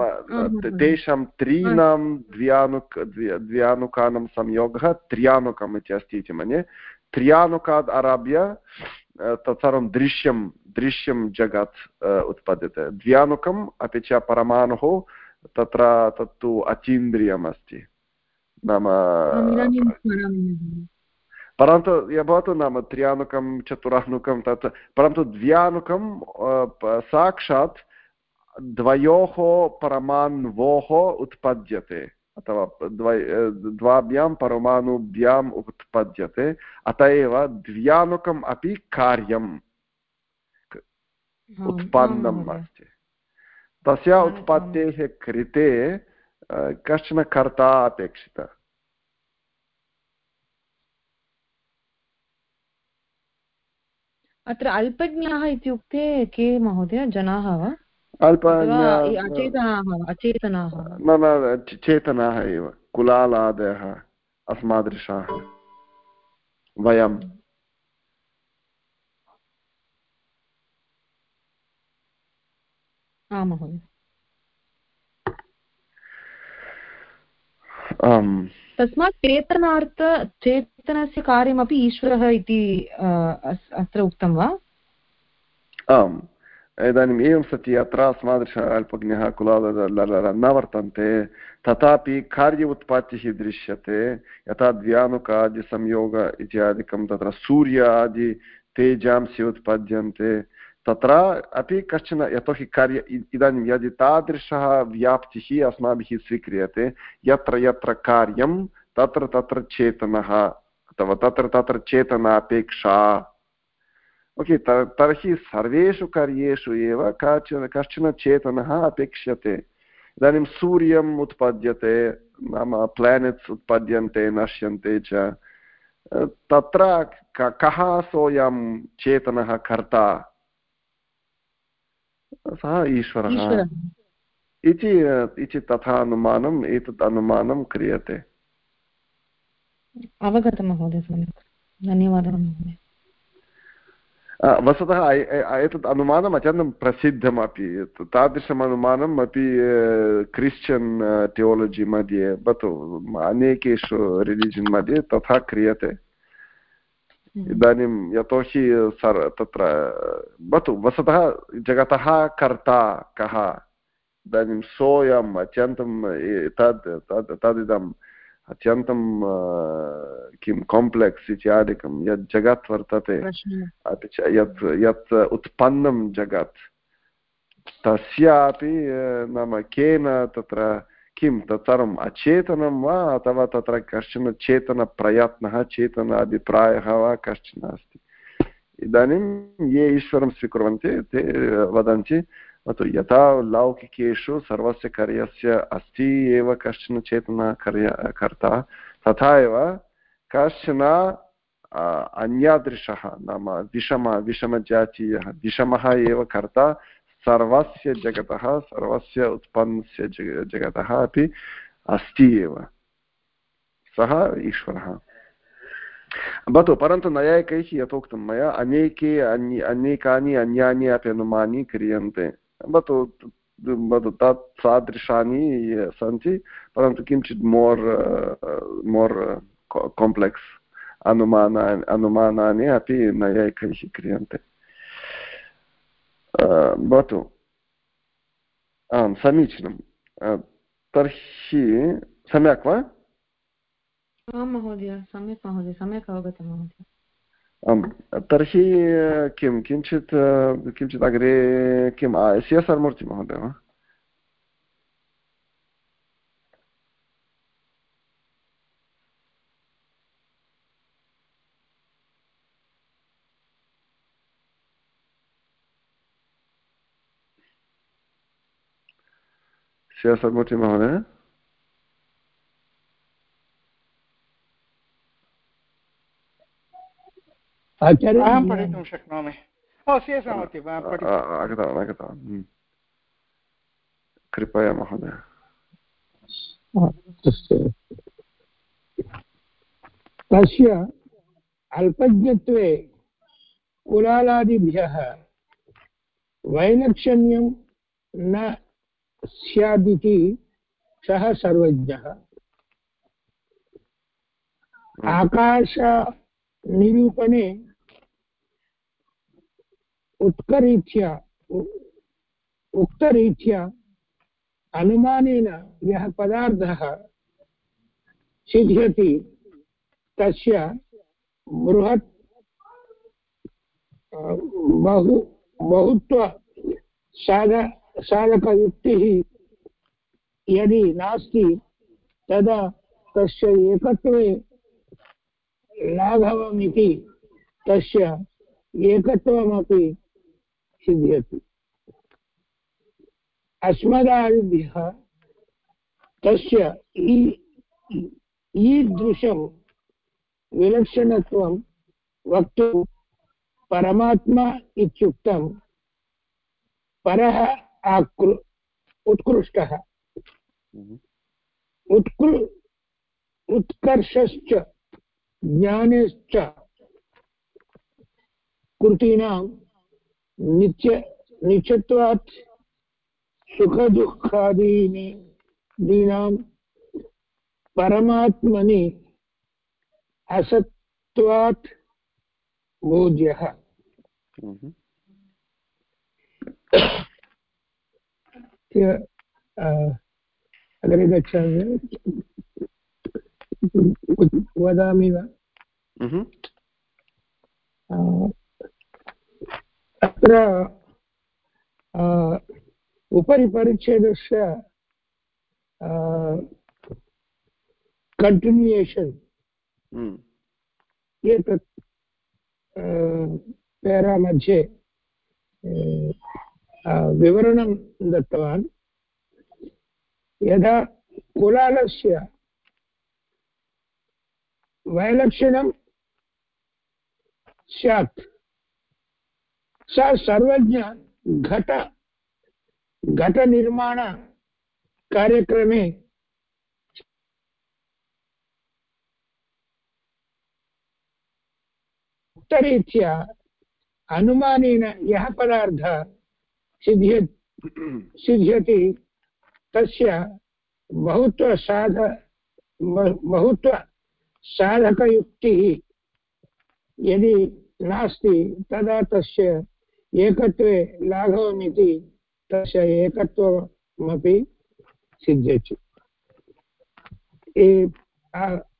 तेषां त्रीणां द्व्यानुक द्व्यानुकानां संयोगः त्र्यानुकम् इति अस्ति इति मन्ये त्र्यानुकात् आरभ्य तत्सर्वं दृश्यं दृश्यं जगत् उत्पद्यते द्व्यानुकम् अपि च परमाणुः तत्र तत्तु अतीन्द्रियम् अस्ति नाम परन्तु भवतु नाम त्र्यानुकं चतुरानुकं तत् परन्तु द्व्यानुकं साक्षात् द्वयोः परमाण्वोः उत्पद्यते अथवा द्वय द्वाभ्यां परमाणुभ्याम् उत्पद्यते अत एव द्व्यानुकम् अपि कार्यम् उत्पन्नम् अस्ति तस्य उत्पत्तेः कृते कश्चन कर्ता अपेक्षितः अत्र अल्पज्ञाः इत्युक्ते के महोदय? जनाः वा? अल्प अचेतनाः न न चेतनाः एव। कुलालादयः अस्मादृशाः। महोदय। तस्मात् चेतनार्थ चेतनस्य कार्यमपि ईश्वरः इति अत्र उक्तं वा? आम्। इदानीम् एवं सति अत्र अस्मादृश अल्पज्ञः कुलाल न वर्तन्ते तथापि कार्य उत्पत्तिः दृश्यते यथा द्व्यानुकादिसंयोग इत्यादिकं तत्र सूर्य आदि तेजांसि उत्पद्यन्ते तत्र अपि कश्चन यतोहि कार्य इदानीं यदि तादृशः व्याप्तिः अस्माभिः स्वीक्रियते यत्र यत्र कार्यं तत्र तत्र चेतनः अथवा तत्र तत्र चेतनापेक्षा ओके तर्हि सर्वेषु कार्येषु एव काचन कश्चन चेतनः अपेक्ष्यते इदानीं सूर्यम् उत्पद्यते नाम प्लानेट्स् उत्पद्यन्ते नश्यन्ते च तत्र कः सोऽयं चेतनः कर्ता सः ईश्वरः इति इति तथा अनुमानम् एतत् अनुमानं क्रियते अवगतं महोदय धन्यवादः महोदय वस्तुतः एतत् अनुमानम् अत्यन्तं प्रसिद्धमपि तादृशम् अनुमानम् अपि क्रिश्चियन् थियोलजि मध्ये भवतु अनेकेषु रिलिजन् मध्ये तथा क्रियते। इदानीं यतोहि सर् तत्र भवतु वस्तुतः जगतः कर्ता कः इदानीं सोऽयम् अत्यन्तं तद् तद् तदिदम् अत्यन्तं किं काम्प्लेक्स् इत्यादिकं यत् जगत् वर्तते अपि च यत् यत् उत्पन्नं जगत् तस्यापि नाम केन तत्र किं तत्सर्वम् अचेतनं वा अथवा तत्र कश्चन चेतनप्रयत्नः चेतन अभिप्रायः वा कश्चन अस्ति? इदानीं ये ईश्वरं स्वीकुर्वन्ति ते वदन्ति अतु यथा लौकिकेषु सर्वस्य कार्यस्य अस्ति एव कश्चन चेतना कार्य कर्ता तथा एव कश्चन अन्यादृशः नाम विषम विषमजातीयः विषमः एव कर्ता सर्वस्य जगतः सर्वस्य उत्पन्नस्य जग जगतः अपि अस्ति एव सः ईश्वरः भवतु परन्तु नैयायिकैः यथोक्तं मया अनेके अन्य अनेकानि अन्यानि अपि अनुमानि क्रियन्ते भवतु भवतु तत् तादृशानि सन्ति परन्तु किञ्चित् मोर् मोर् काम्प्लेक्स् अनुमानानि अनुमानानि अपि नैयायिकैः क्रियन्ते भवतु आं समीचीनं तर्हि सम्यक् वा आं महोदय सम्यक् महोदय सम्यक् अवगतं महोदय आम् तर्हि किं, किञ्चित् किञ्चित् अग्रे किम् सि एस् आर् मूर्ति महोदय, वा? शिवसर्मूर्ति महोदय? अहं पठितुं शक्नोमि। आगतवान् आगतवान्। हम्म। कृपया महोदय। तस्य अल्पज्ञत्वे कुलालादिभ्यः वैलक्षण्यं न स्यादिति सः सर्वज्ञः। आकाशनिरूपणे उत्करीत्या उक्तरीत्या अनुमानेन यः पदार्थः सिद्ध्यति तस्य बृहत् बहु, बहुत्व साध, साधकयुक्तिः यदि नास्ति, तदा तस्य एकत्वे लाघवमिति तस्य एकत्वमपि सिद्ध्यति अस्मदादिभ्यः तस्य ईदृशं विलक्षणत्वं वक्तुं परमात्मा इत्युक्तं परः आकृ उत्कृष्टः हम्म। उत्कृ उत्कर्षश्च ज्ञानश्च कृतीनां नित्य नित्यत्वात् सुखदुःखादीनि दीनां परमात्मनि असत्त्वात् बोध्यः। हम्म। अग्रे गच्छामि। वदामि वा? अत्र उपरि परिच्छेदस्य कण्टिन्युयेशन् हम्म। एतत् पेरा मध्ये विवरणं दत्तवान् यदा कुलालस्य वैलक्षण्यं स्यात् स सर्वज्ञ घट घटनिर्माणकार्यक्रमे उक्तरीत्या अनुमानेन यः पदार्थः सिद्ध्य, सिद्ध्यति, तस्य बहुत्वसाध, बहुत्वसाधकयुक्तिः यदि नास्ति तदा तस्य एकत्वे लाघवमिति तस्य एकत्वमपि सिद्ध्यति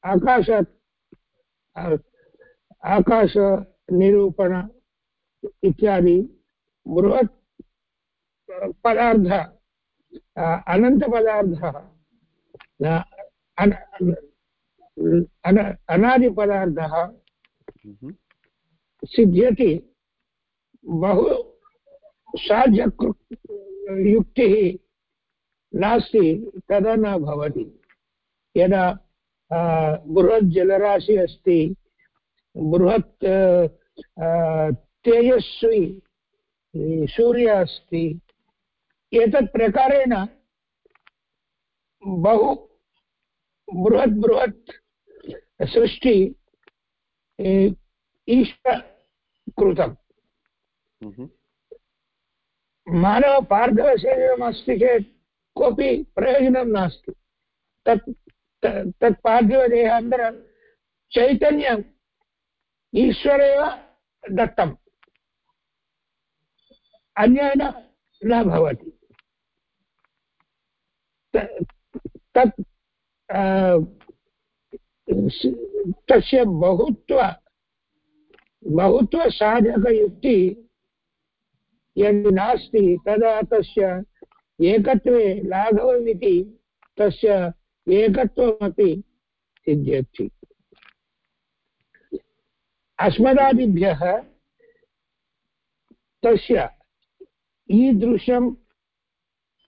आकाशात् आकाशनिरूपण इत्यादि बृहत् पदार्थ अनन्तपदार्थः अनादिपदार्थः हम्म। सिद्ध्यति बहु साध्ययुक्तिः नास्ति, तदा न भवति। यदा बृहत् जलराशि अस्ति, बृहत् तेजस्वी, सूर्य अस्ति, एतत् प्रकारेण बहु बृहत् बृहत् सृष्टि ईश्वर कृतम् मानवपार्थिवशरीरम् अस्ति चेत् कोऽपि प्रयोजनं नास्ति। तत् तत् पार्थिवदेहान्तरं चैतन्यम् ईश्वरेव दत्तम्। अन्येन न भवति। तत् तस्य बहुत्व, बहुत्वसाधकयुक्ति यदि नास्ति तदा तस्य एकत्वे लाघवमिति तस्य एकत्वमपि सिद्ध्यति अस्मदादिभ्यः तस्य ईदृशं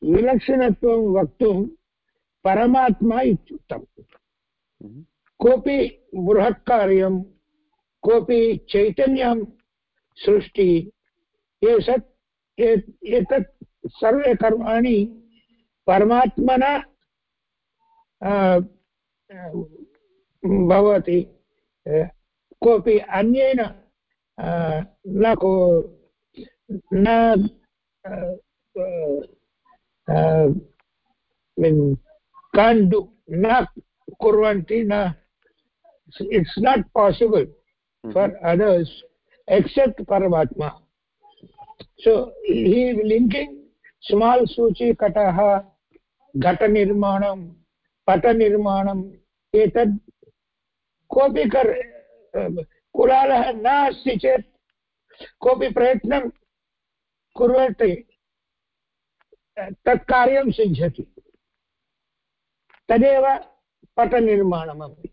विलक्षणत्वं वक्तुं परमात्मा इत्युक्तम्। कोऽपि बृहत् कार्यं, कोऽपि चैतन्यं सृष्टि एतत् एतत् सर्वे कर्माणि परमात्मना भवति कोऽपि अन्येन न को न can't do न कुर्वन्ति न possible mm -hmm. for others except paramatma so he linking small suchi kataha घटनिर्माणं पटनिर्माणम् एतद् कोऽपि कर् कुलालः नास्ति चेत् कोऽपि प्रयत्नं कुर्वन्ति तत् कार्यं सिद्ध्यति तदेव पटनिर्माणमपि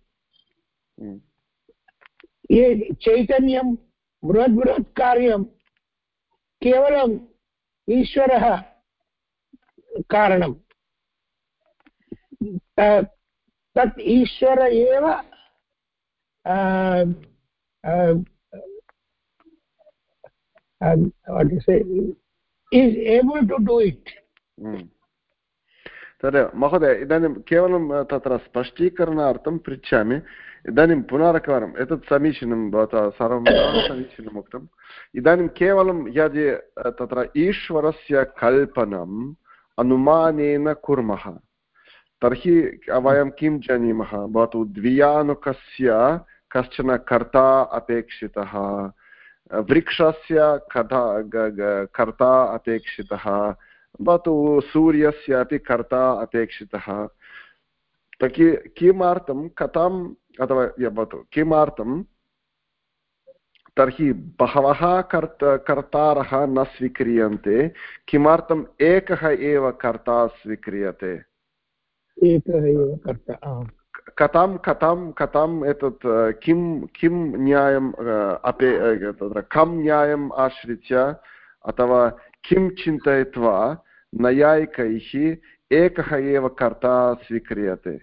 ये चैतन्यं बृहत् बृहत् कार्यं केवलम् ईश्वरः कारणं तत् ईश्वर एव is able to do it तदेव महोदय इदानीं केवलं तत्र स्पष्टीकरणार्थं पृच्छामि इदानीं पुनरेकवारम् एतत् समीचीनं भवता सर्वं समीचीनम् उक्तम् इदानीं केवलं यदि तत्र ईश्वरस्य कल्पनम् अनुमानेन कुर्मः तर्हि वयं किं जानीमः भवतु द्वियानुकस्य कश्चन कर्ता अपेक्षितः वृक्षस्य कथा कर्ता अपेक्षितः भवतु सूर्यस्य अपि कर्ता अपेक्षितः। तर्हि किमर्थं कथम् अथवा भवतु किमर्थं तर्हि बहवः कर्त कर्तारः न स्वीक्रियन्ते किमर्थम् एकः एव कर्ता स्वीक्रियते? एकः एव कर्ता कथं कथं कथम् एतत् किं किं न्यायम् अपे तत्र कं न्यायम् आश्रित्य अथवा किं चिन्तयित्वा नयायिकैः एकः एव कर्ता स्वीक्रियते?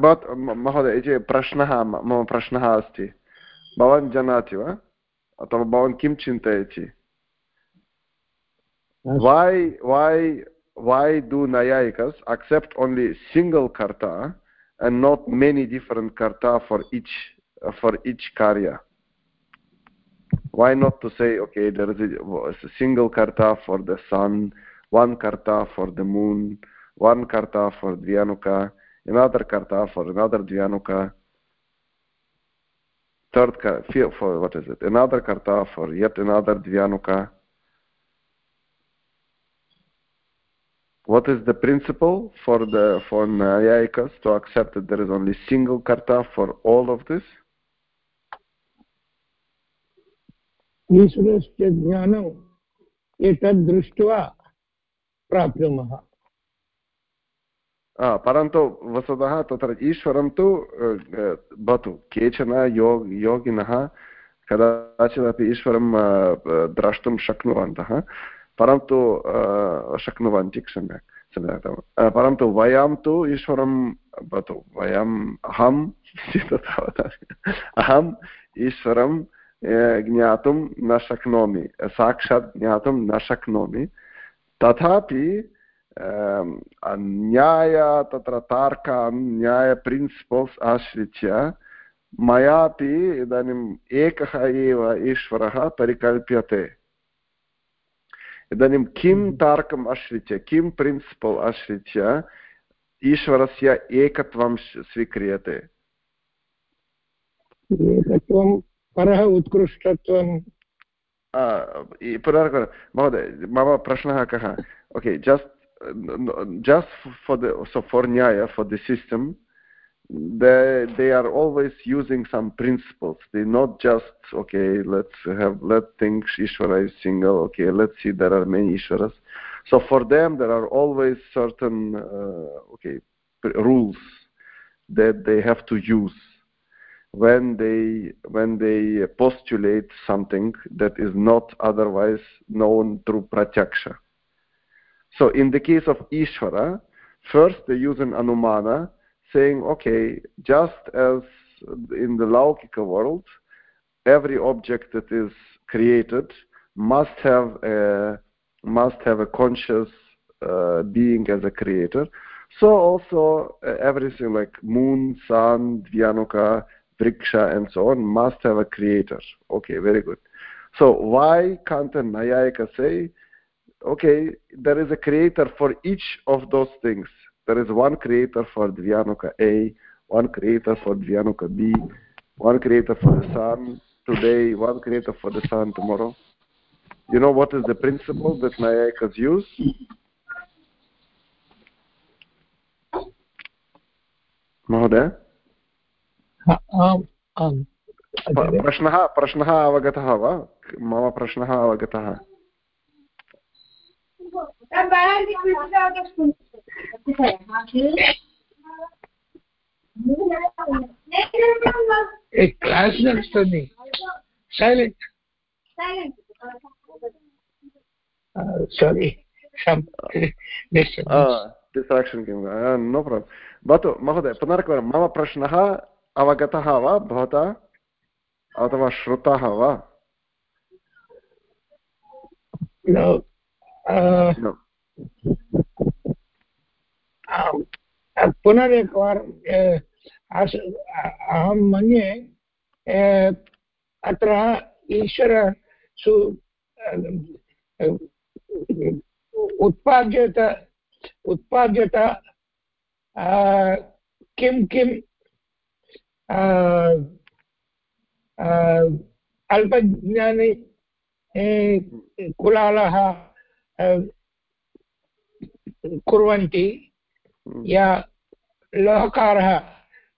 भवत् महोदय प्रश्नः मम प्रश्नः अस्ति। भवान् जानाति वा? अथवा भवान् किं चिन्तयति? Why why why do नयायिकस् accept only single कर्ता एण्ड् नोट् मेनि डिफ़रेण्ट् कर्ता फ़र् इच् फ़र् इच् कार्या why not to say okay there is a, a single karta for the sun one karta for the moon one karta for dhyanuka another karta for another dhyanuka third for what is it another karta for yet another dhyanuka what is the principle for the for Nayayikas to accept that there is only single karta for all of this? ईश्वरस्य ज्ञानम् एतद् दृष्ट्वा प्राप्नुमः परन्तु वस्तुतः तत्र ईश्वरं तु भवतु। केचन योग, योगिनः कदाचिदपि ईश्वरं द्रष्टुं शक्नुवन्तः। परन्तु शक्नुवन्ति क्षम्यतां परन्तु वयं तु ईश्वरं, भवतु, वयम् अहं अहम् ईश्वरं ज्ञातुं न शक्नोमि। साक्षात् ज्ञातुं न शक्नोमि। तथापि न्याय तत्र तार्कान् न्याय प्रिन्सिपल्स् आश्रित्य मयापि इदानीम् एकः एव ईश्वरः परिकल्प्यते। इदानीं किं तार्कम् आश्रित्य किं प्रिन्सिपल् आश्रित्य ईश्वरस्य एकत्वं स्वीक्रियते? एकत्वं परः उत्कृष्टत्वं पुनः महोदय मम प्रश्नः कः okay just just for the so for न्याय for the system they they are always using some principles they not just okay let's have let think ishvara is single okay let's see there are many ishvaras so for them there are always certain uh, okay rules that they have to use when they when they postulate something that is not otherwise known through pratyaksha so in the case of ishvara first they use an anumana saying, okay, just as in the Laukika world, every object that is created must have a, must have a conscious uh, being as a creator. So also uh, everything like moon, sun, Dhyanuka, Vriksha, and so on must have a creator. Okay, very good. So why can't a Nayayika say, okay, there is a creator for each of those things? there is one creator for Dhyanuka A, one creator for Dhyanuka B, one creator for the sun today, one creator for the sun tomorrow. You know what is the principle that Nayakas use? महोदय प्रश्नः प्रश्नः अवगतः वा? मम प्रश्नः अवगतः। Class नडुस्तुन्नि no problem भवतु महोदय पुनर्कवारं मम प्रश्नः अवगतः वा भवता? अथवा श्रुतः वा? पुनरेकवारं अहं मन्ये अत्र ईश्वर सु उत्पाद्यत उत्पाद्यत किं किं अल्पज्ञानी कुलालः कुर्वन्ति या लोहकारः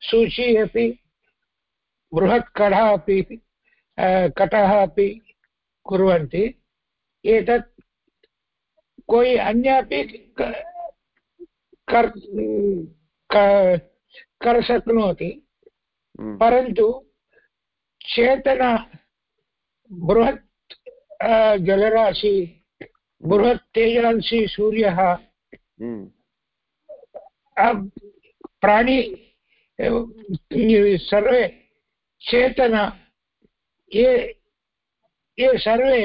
सूची अपि बृहत् कटः अपि कटः अपि कुर्वन्ति एतत् कोऽपि अन्यपि कर् कर शक्नोति हम्म। परन्तु चेतना बृहत् जलराशि बृहत् तेजांसि सूर्यः हम्म। प्राणी सर्वे चेतना ये ये सर्वे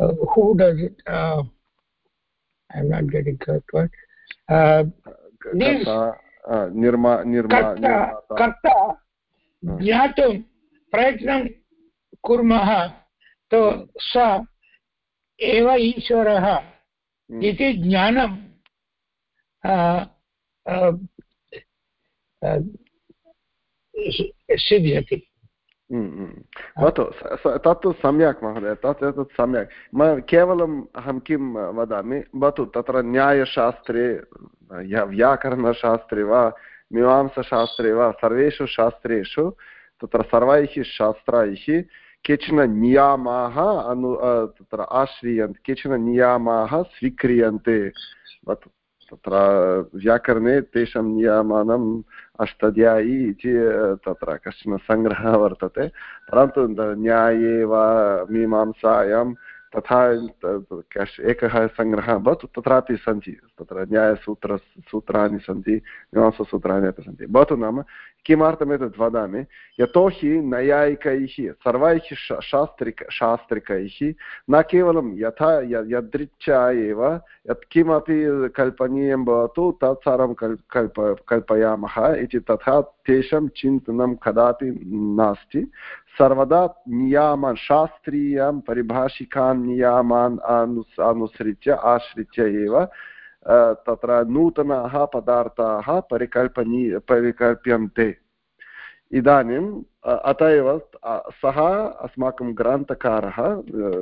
who does it uh, i'm not getting correct word uh, Nirma कर्ता ज्ञातुं प्रयत्नं कुर्मः तो स एव ईश्वरः इति ज्ञानं सिद्ध्यति भवतु तत्तु सम्यक् महोदय तत् तत् सम्यक् केवलम् अहं किं वदामि भवतु तत्र न्यायशास्त्रे व्याकरणशास्त्रे वा मीमांसाशास्त्रे वा सर्वेषु शास्त्रेषु तत्र सर्वैः शास्त्रैः केचन नियामाः अनु तत्र आश्रीयन्ते केचन नियामाः स्वीक्रियन्ते तत्र व्याकरणे तेषां नियमानम् अष्टध्यायी इति तत्र कश्चन सङ्ग्रहः वर्तते परन्तु न्याये वा मीमांसायां तथा एकः सङ्ग्रहः भवतु, तत्रापि सन्ति, तत्र न्यायसूत्र, सूत्राणि सन्ति, मीमांसासूत्राणि अपि सन्ति। भवतु नाम, किमर्थमेतत् वदामि, यतोहि नैयायिकैः, सर्वैः शास्त्रिक, शास्त्रिकैः न केवलं यथा यदृच्छा एव यत्किमपि कल्पनीयं भवतु तत् सर्वं कल्, कल्प, कल्पयामः इति, तथा तेषां चिन्तनं कदापि नास्ति। सर्वदा नियामान् शास्त्रीयां परिभाषिकान् नियामान् अनु अनुसृत्य आश्रित्य एव तत्र नूतनाः पदार्थाः परिकल्पनी परिकल्प्यन्ते इदानीम् अत एव सः अस्माकं ग्रन्थकारः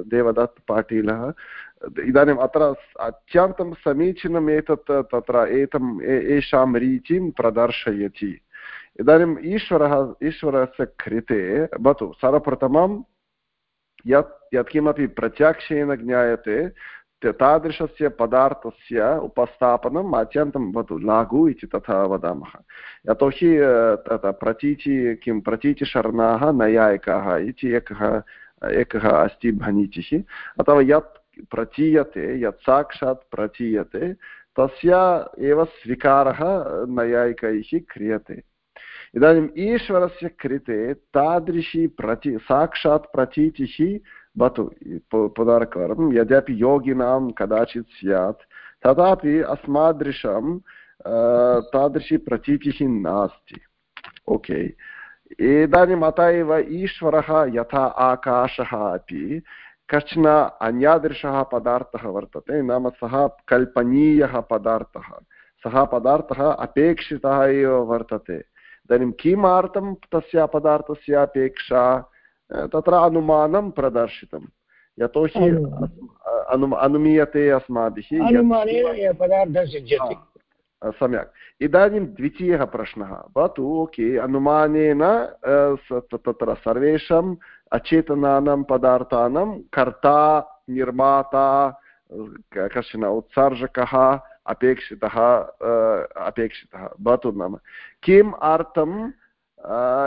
देवदत्त् पाटीलः इदानीम् अत्र अत्यन्तं समीचीनम् एतत् तत्र एतम् एषां रीतिं प्रदर्शयति इदानीम् ईश्वरः ईश्वरस्य कृते भवतु सर्वप्रथमं यत् यत्किमपि प्रत्यक्षेन ज्ञायते तादृशस्य पदार्थस्य उपस्थापनम् अत्यन्तं भवतु लागु इति तथा वदामः यतोहि तत् प्रतीचि किं प्रतीचिशरणाः नैयायिकाः इति एकः एकः अस्ति भनीचिः अथवा यत् प्रचीयते यत् साक्षात् प्रचीयते तस्य एव स्वीकारः नैयायिकैः क्रियते इदानीम् ईश्वरस्य कृते तादृशी प्रचि साक्षात् प्रतीतिः भवतु पुनरेकवारं यद्यपि योगिनां कदाचित् स्यात् तथापि अस्मादृशं तादृशी प्रतीतिः नास्ति ओके इदानीम् अत एव ईश्वरः यथा आकाशः अपि कश्चन अन्यादृशः पदार्थः वर्तते नाम सः कल्पनीयः पदार्थः सः पदार्थः अपेक्षितः एव वर्तते इदानीं किमर्थं तस्य पदार्थस्य अपेक्षा तत्र अनुमानं प्रदर्शितं यतोहि अनु अनुमीयते अस्माभिः सम्यक्। इदानीं द्वितीयः प्रश्नः। भवतु ओके अनुमानेन तत्र सर्वेषाम् अचेतनानां पदार्थानां कर्ता निर्माता कश्चन उत्सर्जकः अपेक्षितः अपेक्षितः भवतु नाम। किम् अर्थं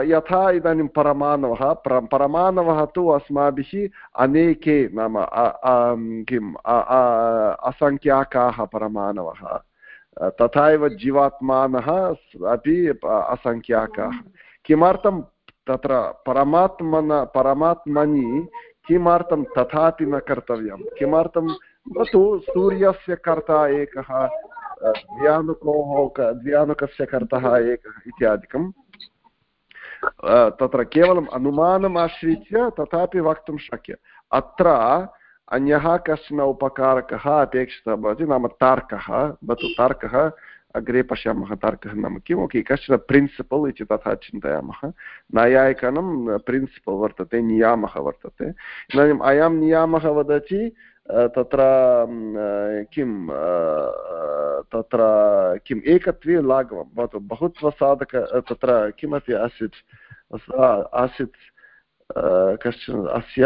यथा इदानीं परमाणवः परमाणवः तु अस्माभिः अनेके नाम किम् असङ्ख्याकाः परमाणवः। तथा एव जीवात्मानः अपि असङ्ख्याकाः। किमर्थं तत्र परमात्मन, परमात्मनि किमर्थं तथापि न कर्तव्यं? किमर्थं भवतु सूर्यस्य कर्ता एकः द्व्यानुकोः द्व्यानुकस्य कर्तः एकः इत्यादिकं। तत्र केवलम् अनुमानम् आश्रित्य तथापि वक्तुं शक्य। अत्र अन्यः कश्चन उपकारकः अपेक्षितः भवति, नाम तर्कः। भवतु, तर्कः, अग्रे पश्यामः, तर्कः नाम किम्? ओके, कश्चन प्रिन्सिपल् इति तथा चिन्तयामः। नैयायिकानं प्रिन्सिपल् वर्तते, नियामः वर्तते। इदानीम् अयं नियामः वदति तत्र किं तत्र किम् एकत्वे लाघवं भवतु बहुत्वसाधक तत्र किमपि आसीत् आसीत् कश्चन अस्य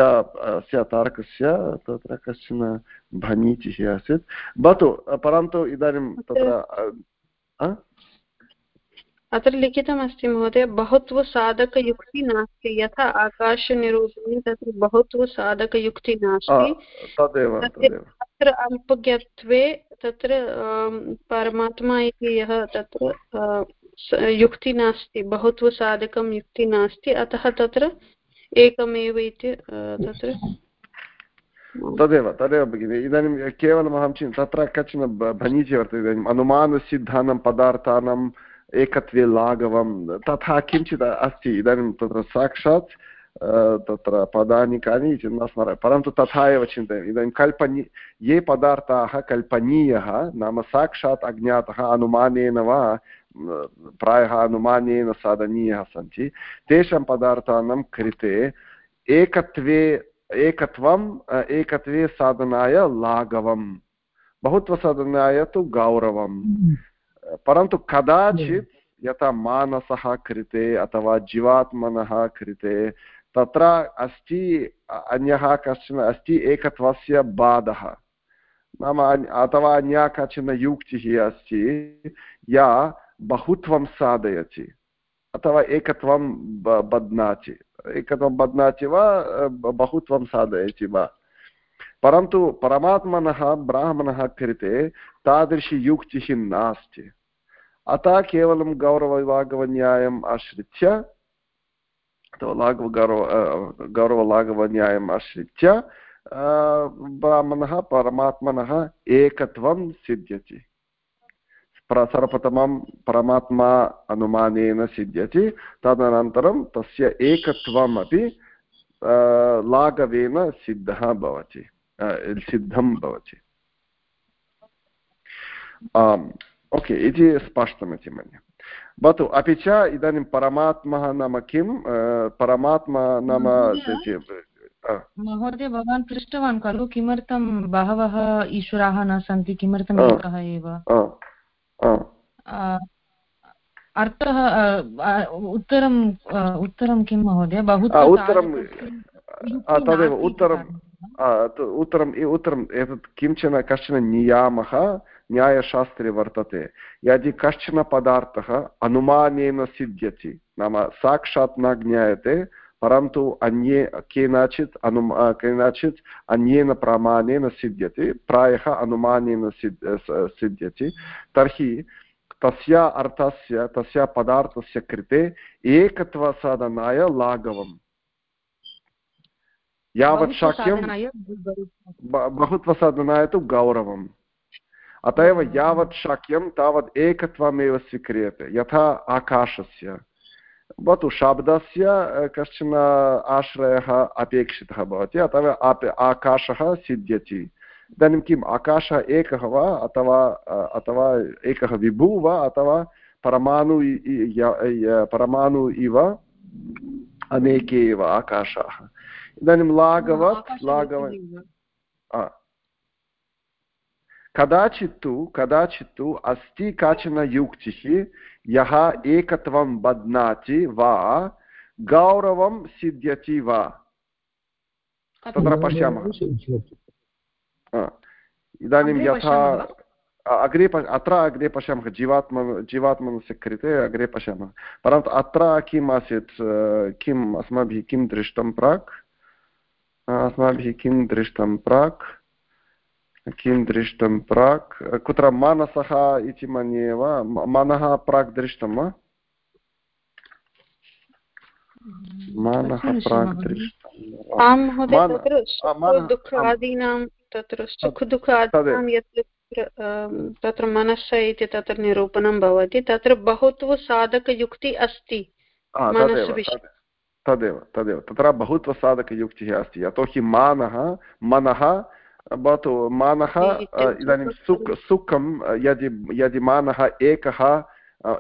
अस्य तारकस्य तत्र कश्चन भनीचिः आसीत्। भवतु परन्तु इदानीं तत्र अत्र लिखितमस्ति महोदय बहुत्वसाधकयुक्ति नास्ति यथा आकाशनिरूपणे तत्र बहुत्वसाधकयुक्ति नास्ति तत्र अल्पज्ञत्वे तत्र परमात्मा इति यः तत्र युक्ति नास्ति बहुत्वसाधकं युक्ति नास्ति अतः तत्र एकमेव इति तत्र तदेव तदेव भगिनि। इदानीं केवलम् अहं चिन् तत्र कश्चन भनीचि वर्तते इदानीम्। अनुमानसिद्धानां पदार्थानां एकत्वे लाघवं। तथा किञ्चित् अस्ति, इदानीं तत्र साक्षात् तत्र पदानि कानि इति न स्मरामि परन्तु तथा एव चिन्तयामि। इदानीं कल्पनी, ये पदार्थाः कल्पनीयः, नाम साक्षात् अज्ञातः, अनुमानेन वा प्रायः अनुमानेन साधनीयः सन्ति, तेषां पदार्थानां कृते एकत्वे एकत्वम् एकत्वे साधनाय लाघवं। बहुत्वसाधनाय तु गौरवं परन्तु कदाचित् यथा मानसः कृते अथवा जीवात्मनः कृते तत्र अस्ति अन्यः कश्चन अस्ति एकत्वस्य बाधः। नाम अथवा अन्या काचन युक्तिः अस्ति या बहुत्वं साधयति अथवा एकत्वं बध्नाति। एकत्वं बध्नाति वा बहुत्वं साधयति वा। परन्तु परमात्मनः ब्राह्मणः कृते तादृशी युक्तिः नास्ति। अतः केवलं गौरवलाघवन्यायम् आश्रित्य, अथवा लाघव गौरव गौरवलाघवन्यायम् आश्रित्य ब्राह्मणः, परमात्मनः एकत्वं सिद्ध्यति। सर्वप्रथमं परमात्मा अनुमानेन सिद्ध्यति, तदनन्तरं तस्य एकत्वम् अपि लाघवेन सिद्धः भवति सिद्धं भवति। ओके इति स्पष्टमिति मन्ये भवतु अपि च इदानीं परमात्मः नाम किं परमात्मा नाम महोदय भवान् पृष्टवान् खलु किमर्थं बहवः ईश्वराः न सन्ति किमर्थम् एकः एव अर्थः उत्तरम् उत्तरं किं महोदय बहु उत्तरं तदेव उत्तरम् उत्तरम् उत्तरम् एतत् किंचन कश्चन नियामः न्यायशास्त्रे वर्तते यदि कश्चन पदार्थः अनुमानेन सिद्ध्यति नाम साक्षात् न ज्ञायते परन्तु अन्ये केनचित् अनु केनचित् अन्येन प्रमाणेन सिद्ध्यति प्रायः अनुमानेन सिद् सिद्ध्यति तर्हि तस्य अर्थस्य तस्य पदार्थस्य कृते एकत्वसाधनाय लाघवम् यावत् शक्यं बहुत्वसाधनाय तु गौरवम् अत एव यावत् शक्यं तावत् एकत्वमेव स्वीक्रियते यथा आकाशस्य भवतु शब्दस्य कश्चन आश्रयः अपेक्षितः भवति अथवा आकाशः सिद्ध्यति इदानीं किम् आकाशः एकः वा अथवा अथवा एकः विभुः वा अथवा परमाणु परमाणु इव अनेके एव आकाशाः इदानीं लाघवत् लाघव कदाचित् तु कदाचित् तु अस्ति काचन युक्तिः यः एकत्वं बध्नाति वा गौरवं सिद्ध्यति वा तत्र पश्यामः इदानीं यथा अग्रे अत्र अग्रे पश्यामः जीवात्म जीवात्मनस्य कृते अग्रे पश्यामः परन्तु अत्र किम् आसीत् किम् अस्माभिः किं दृष्टं प्राक् अस्माभिः किं दृष्टं प्राक् किं दृष्टं प्राक् कुत्र मानसः इति मन्ये वा मनः प्राक् दृष्टं वा मानः प्राक् दृष्टं तत्र सुखदुःखादीनां यत् तत्र मनः इति तत्र निरूपणं भवति तत्र बहुत्वसाधकयुक्ति अस्ति तदेव तदेव। तत्र बहुत्वसाधकयुक्तिः अस्ति। यतोहि मानः मनः भवतु मानः इदानीं सुख सुखं यदि यदि मानः एकः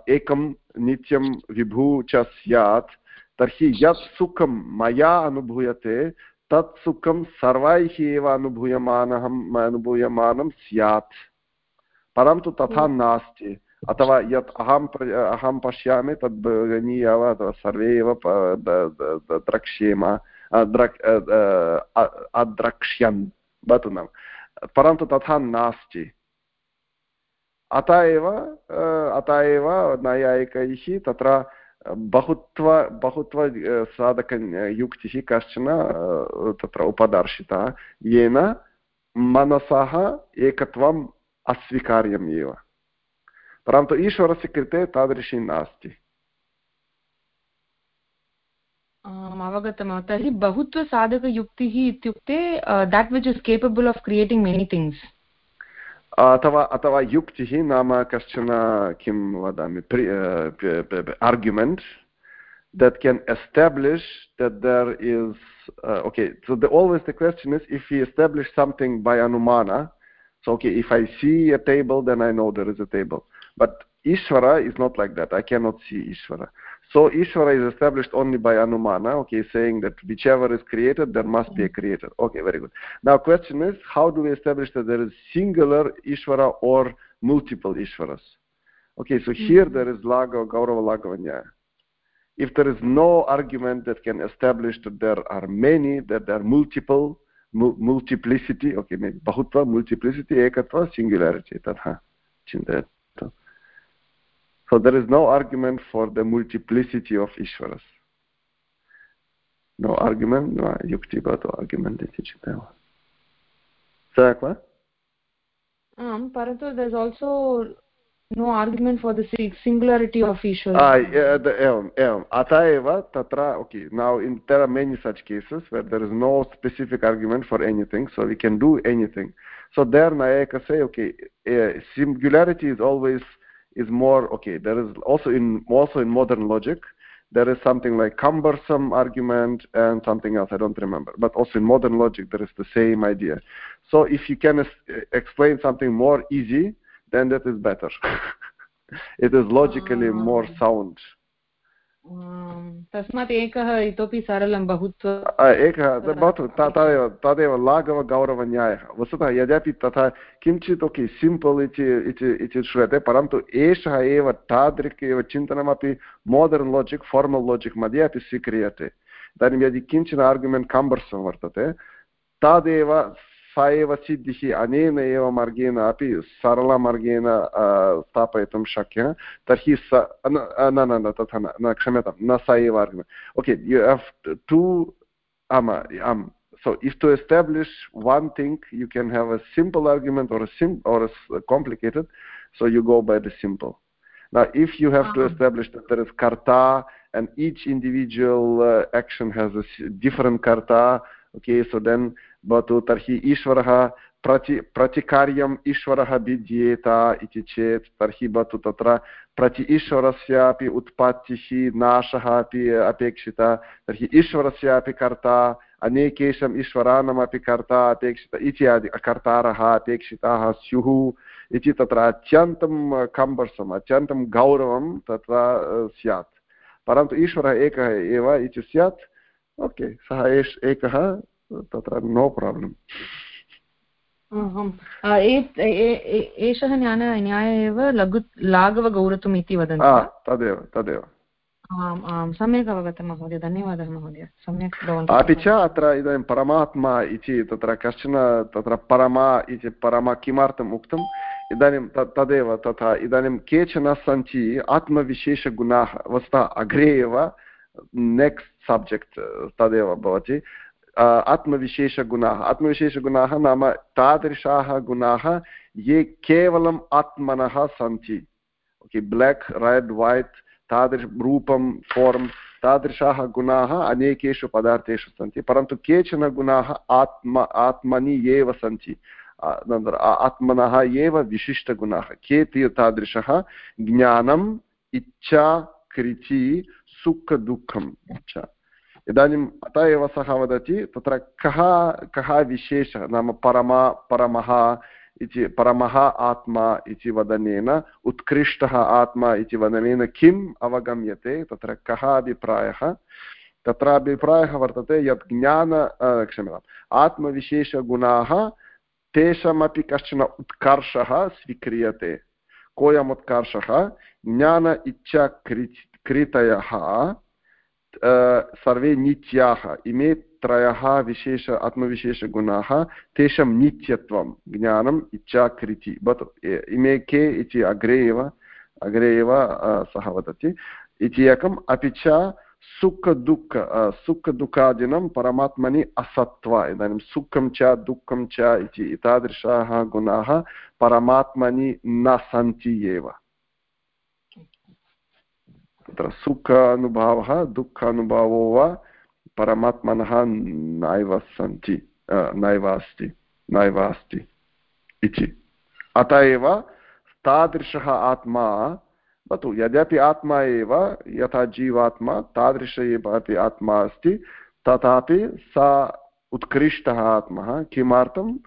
एकं नित्यं विभुः च स्यात् तर्हि यत् सुखं मया अनुभूयते तत् सुखं सर्वैः एव अनुभूयमानम् अनुभूयमानं स्यात्। परन्तु तथा नास्ति। अथवा यत् अहं अहं पश्यामि, तद् भगिनी एव अथवा सर्वे एव द्रक्ष्येम अद्रक्ष्यन्, भवतु नाम। परन्तु तथा नास्ति। अत एव अत एव नैयायिकैः तत्र बहुत्व बहुत्व साधकयुक्तिः कश्चन तत्र उपदर्शितः। येन मनसः एकत्वम् अस्वीकार्यम् एव। परन्तु ईश्वरस्य कृते तादृशी नास्ति अवगतं तर्हि बहुत्वसाधकयुक्तिः इत्युक्ते that which is capable of creating many things अथवा अथवा युक्तिः नाम कश्चन किं वदामि argument that can establish that there is uh, okay so the, always the question is if we establish something by anumana so okay if i see a table then i know there is a table but ishvara is not like that. I cannot see ishvara. So ishvara is established only by anumana okay saying that whichever is created there must be a creator. Okay very good. Now question is how do we establish that there is singular ishvara or multiple ishvaras? Okay so here mm -hmm. there is laga gaurava lagavanya if there is no argument that can establish that there are many that there are multiple multiplicity okay maybe bahutva multiplicity ekatva singularity tadha chintayatu so there is no argument for the multiplicity of Ishwaras. No argument, no yukti bhatu argument iti chiteva. Sayak va? Um, Parantu, there's also no argument for the singularity of Ishwara. Ah, yeah, the, um, um, evam, evam. Ataeva, tatra, okay, now in, there are many such cases where there is no specific argument for anything, so we can do anything. So there Nayaka say, okay, uh, singularity is always is more okay there is also in also in modern logic there is something like cumbersome argument and something else i don't remember. But also in modern logic there is the same idea. So if you can explain something more easy then that is better. It is logically um, more sound तस्मात् एकः इतोपि सरलं बहुत्व एकः भवतु तदेव तदेव लाघवगौरवन्यायः वस्तुतः यद्यपि तथा किञ्चित् ओके सिम्पल् इति इति श्रूयते परन्तु एषः एव तादृक् एव चिन्तनमपि मोडर्न् लाजिक् फार्मल् लाजिक् मध्ये अपि स्वीक्रियते इदानीं यदि किंचन आर्ग्युमेण्ट् काम्बर्सं वर्तते तदेव सा एव सिद्धिः अनेन एव मार्गेण अपि सरलमार्गेण स्थापयितुं शक्यः तर्हि स न न न तथा न न क्षम्यतां न स एव argument okay you have to um um so if to establish one thing you can have a simple argument or a sim or a complicated so you go by the simple now if you have to establish that there is karta and each individual uh, action has a different karta okay so then भवतु तर्हि ईश्वरः प्रति, प्रतिकार्यम् ईश्वरः भिद्येत इति चेत् तर्हि भवतु तत्र प्रति ईश्वरस्यापि उत्पत्तिः नाशः अपि अपेक्षिता। तर्हि ईश्वरस्यापि कर्ता, अनेकेषाम् ईश्वराणामपि कर्ता अपेक्षित इत्यादि कर्तारः अपेक्षिताः स्युः इति तत्र अत्यन्तं कम्बर्सम्, अत्यन्तं गौरवं तत्र स्यात्। परन्तु ईश्वरः एकः एव इति स्यात्। ओके, सः एकः तत्र नो प्राब्लम्। एषः न्याय न्याय एव लघु लाघवगौरतुम् इति वदन्ति तदेव तदेव। आम् आम् सम्यक् अवगतं महोदय धन्यवादः महोदय। सम्यक् अपि च अत्र इदानीं परमात्मा इति तत्र कश्चन तत्र परमा इति परमा किमर्थम् उक्तम्? इदानीं तदेव तथा इदानीं केचन सन्ति आत्मविशेषगुणाः वस्तुतः अग्रे एव नेक्स्ट् सब्जेक्ट् तदेव भवति। आत्मविशेषगुणाः आत्मविशेषगुणाः नाम तादृशाः गुणाः ये केवलम् आत्मनः सन्ति ओके ब्लेक् रेड् वैट् तादृश रूपं फार्म् तादृशाः गुणाः अनेकेषु पदार्थेषु सन्ति परन्तु केचन गुणाः आत्म आत्मनि एव सन्ति आत्मनः एव विशिष्टगुणाः के तादृशः ज्ञानम् इच्छा कृचि सुखदुःखम् च इदानीम् अत एव सः वदति, तत्र कः कः विशेषः नाम परमा, परमः इति, परमः आत्मा इति वदनेन, उत्कृष्टः आत्मा इति वदनेन किम् अवगम्यते, तत्र कः अभिप्रायः? तत्र अभिप्रायः वर्तते यत् ज्ञान क्षम्यताम्, आत्मविशेषगुणाः तेषामपि कश्चन उत्कर्षः स्वीक्रियते। कोऽयम् उत्कर्षः ज्ञान इच्छा कृ कृतयः सर्वे नित्याः इमे त्रयः विशेष आत्मविशेषगुणाः तेषां नित्यत्वं ज्ञानम् इच्छाकृति भवतु इमे के इति अग्रे एव अग्रे एव सः वदति इति एकम् अपि च सुखदुःख सुखदुःखादिनं परमात्मनि असत्त्व इदानीं सुखं च दुःखं च इति एतादृशाः गुणाः परमात्मनि न सन्ति एव तत्र सुख अनुभवः दुःख अनुभवो वा परमात्मनः नैव सन्ति नैव अस्ति नैव अस्ति इति। अत एव तादृशः आत्मा भवतु यद्यपि आत्मा एव, यथा जीवात्मा तादृश एव अपि आत्मा अस्ति, तथापि सा उत्कृष्टः आत्मा, किमर्थं?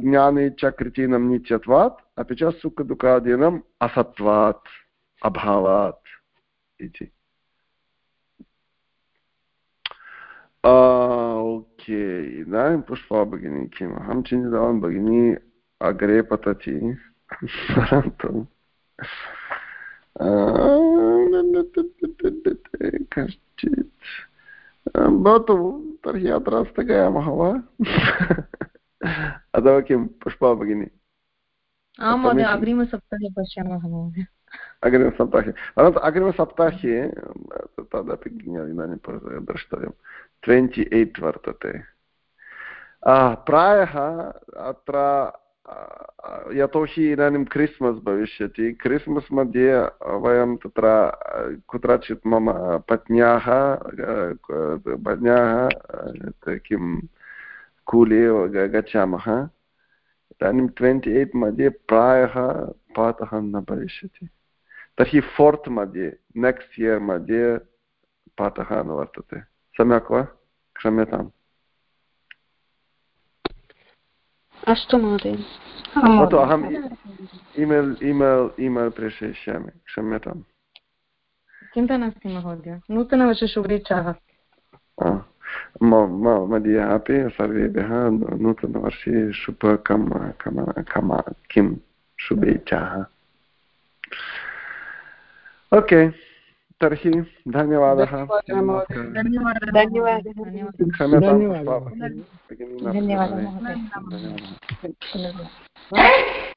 ज्ञाने च कृतीनं नित्यत्वात्, अपि च सुखदुःखादीनम् असत्वात्। अभावात् इति ओके इदानीं पुष्पा भगिनी किम् अहं चिन्तितवान् भगिनी अग्रे पतति परन्तु कश्चित् भवतु तर्हि अत्र स्थगयामः वा अथवा किं पुष्पा भगिनी अग्रिमसप्ताहे पश्यामः महोदय अग्रिमसप्ताहे परन्तु अग्रिमसप्ताहे तदपि इदानीं द्रष्टव्यं ट्वेण्टि एय्ट् वर्तते प्रायः अत्र यतोहि इदानीं क्रिस्मस् भविष्यति क्रिस्मस् मध्ये वयं तत्र कुत्रचित् मम पत्न्याः पत्न्याः किं कूले गच्छामः इदानीं ट्वेण्टि एय्ट् मध्ये प्रायः पाठः न भविष्यति तर्हि फोर्त् मध्ये नेक्स्ट् इयर् मध्ये पाठः न वर्तते सम्यक् वा? क्षम्यताम्। अस्तु महोदय। अहम् ईमेल् ईमेल् ईमेल् प्रेषयिष्यामि। क्षम्यताम्। चिन्ता नास्ति महोदय। नूतनवर्षे शुभेच्छाः मदीयः अपि सर्वेभ्यः नूतनवर्षे शुभकम कम किं? शुभेच्छाः। ओके तर्हि धन्यवादः। धन्यवादः।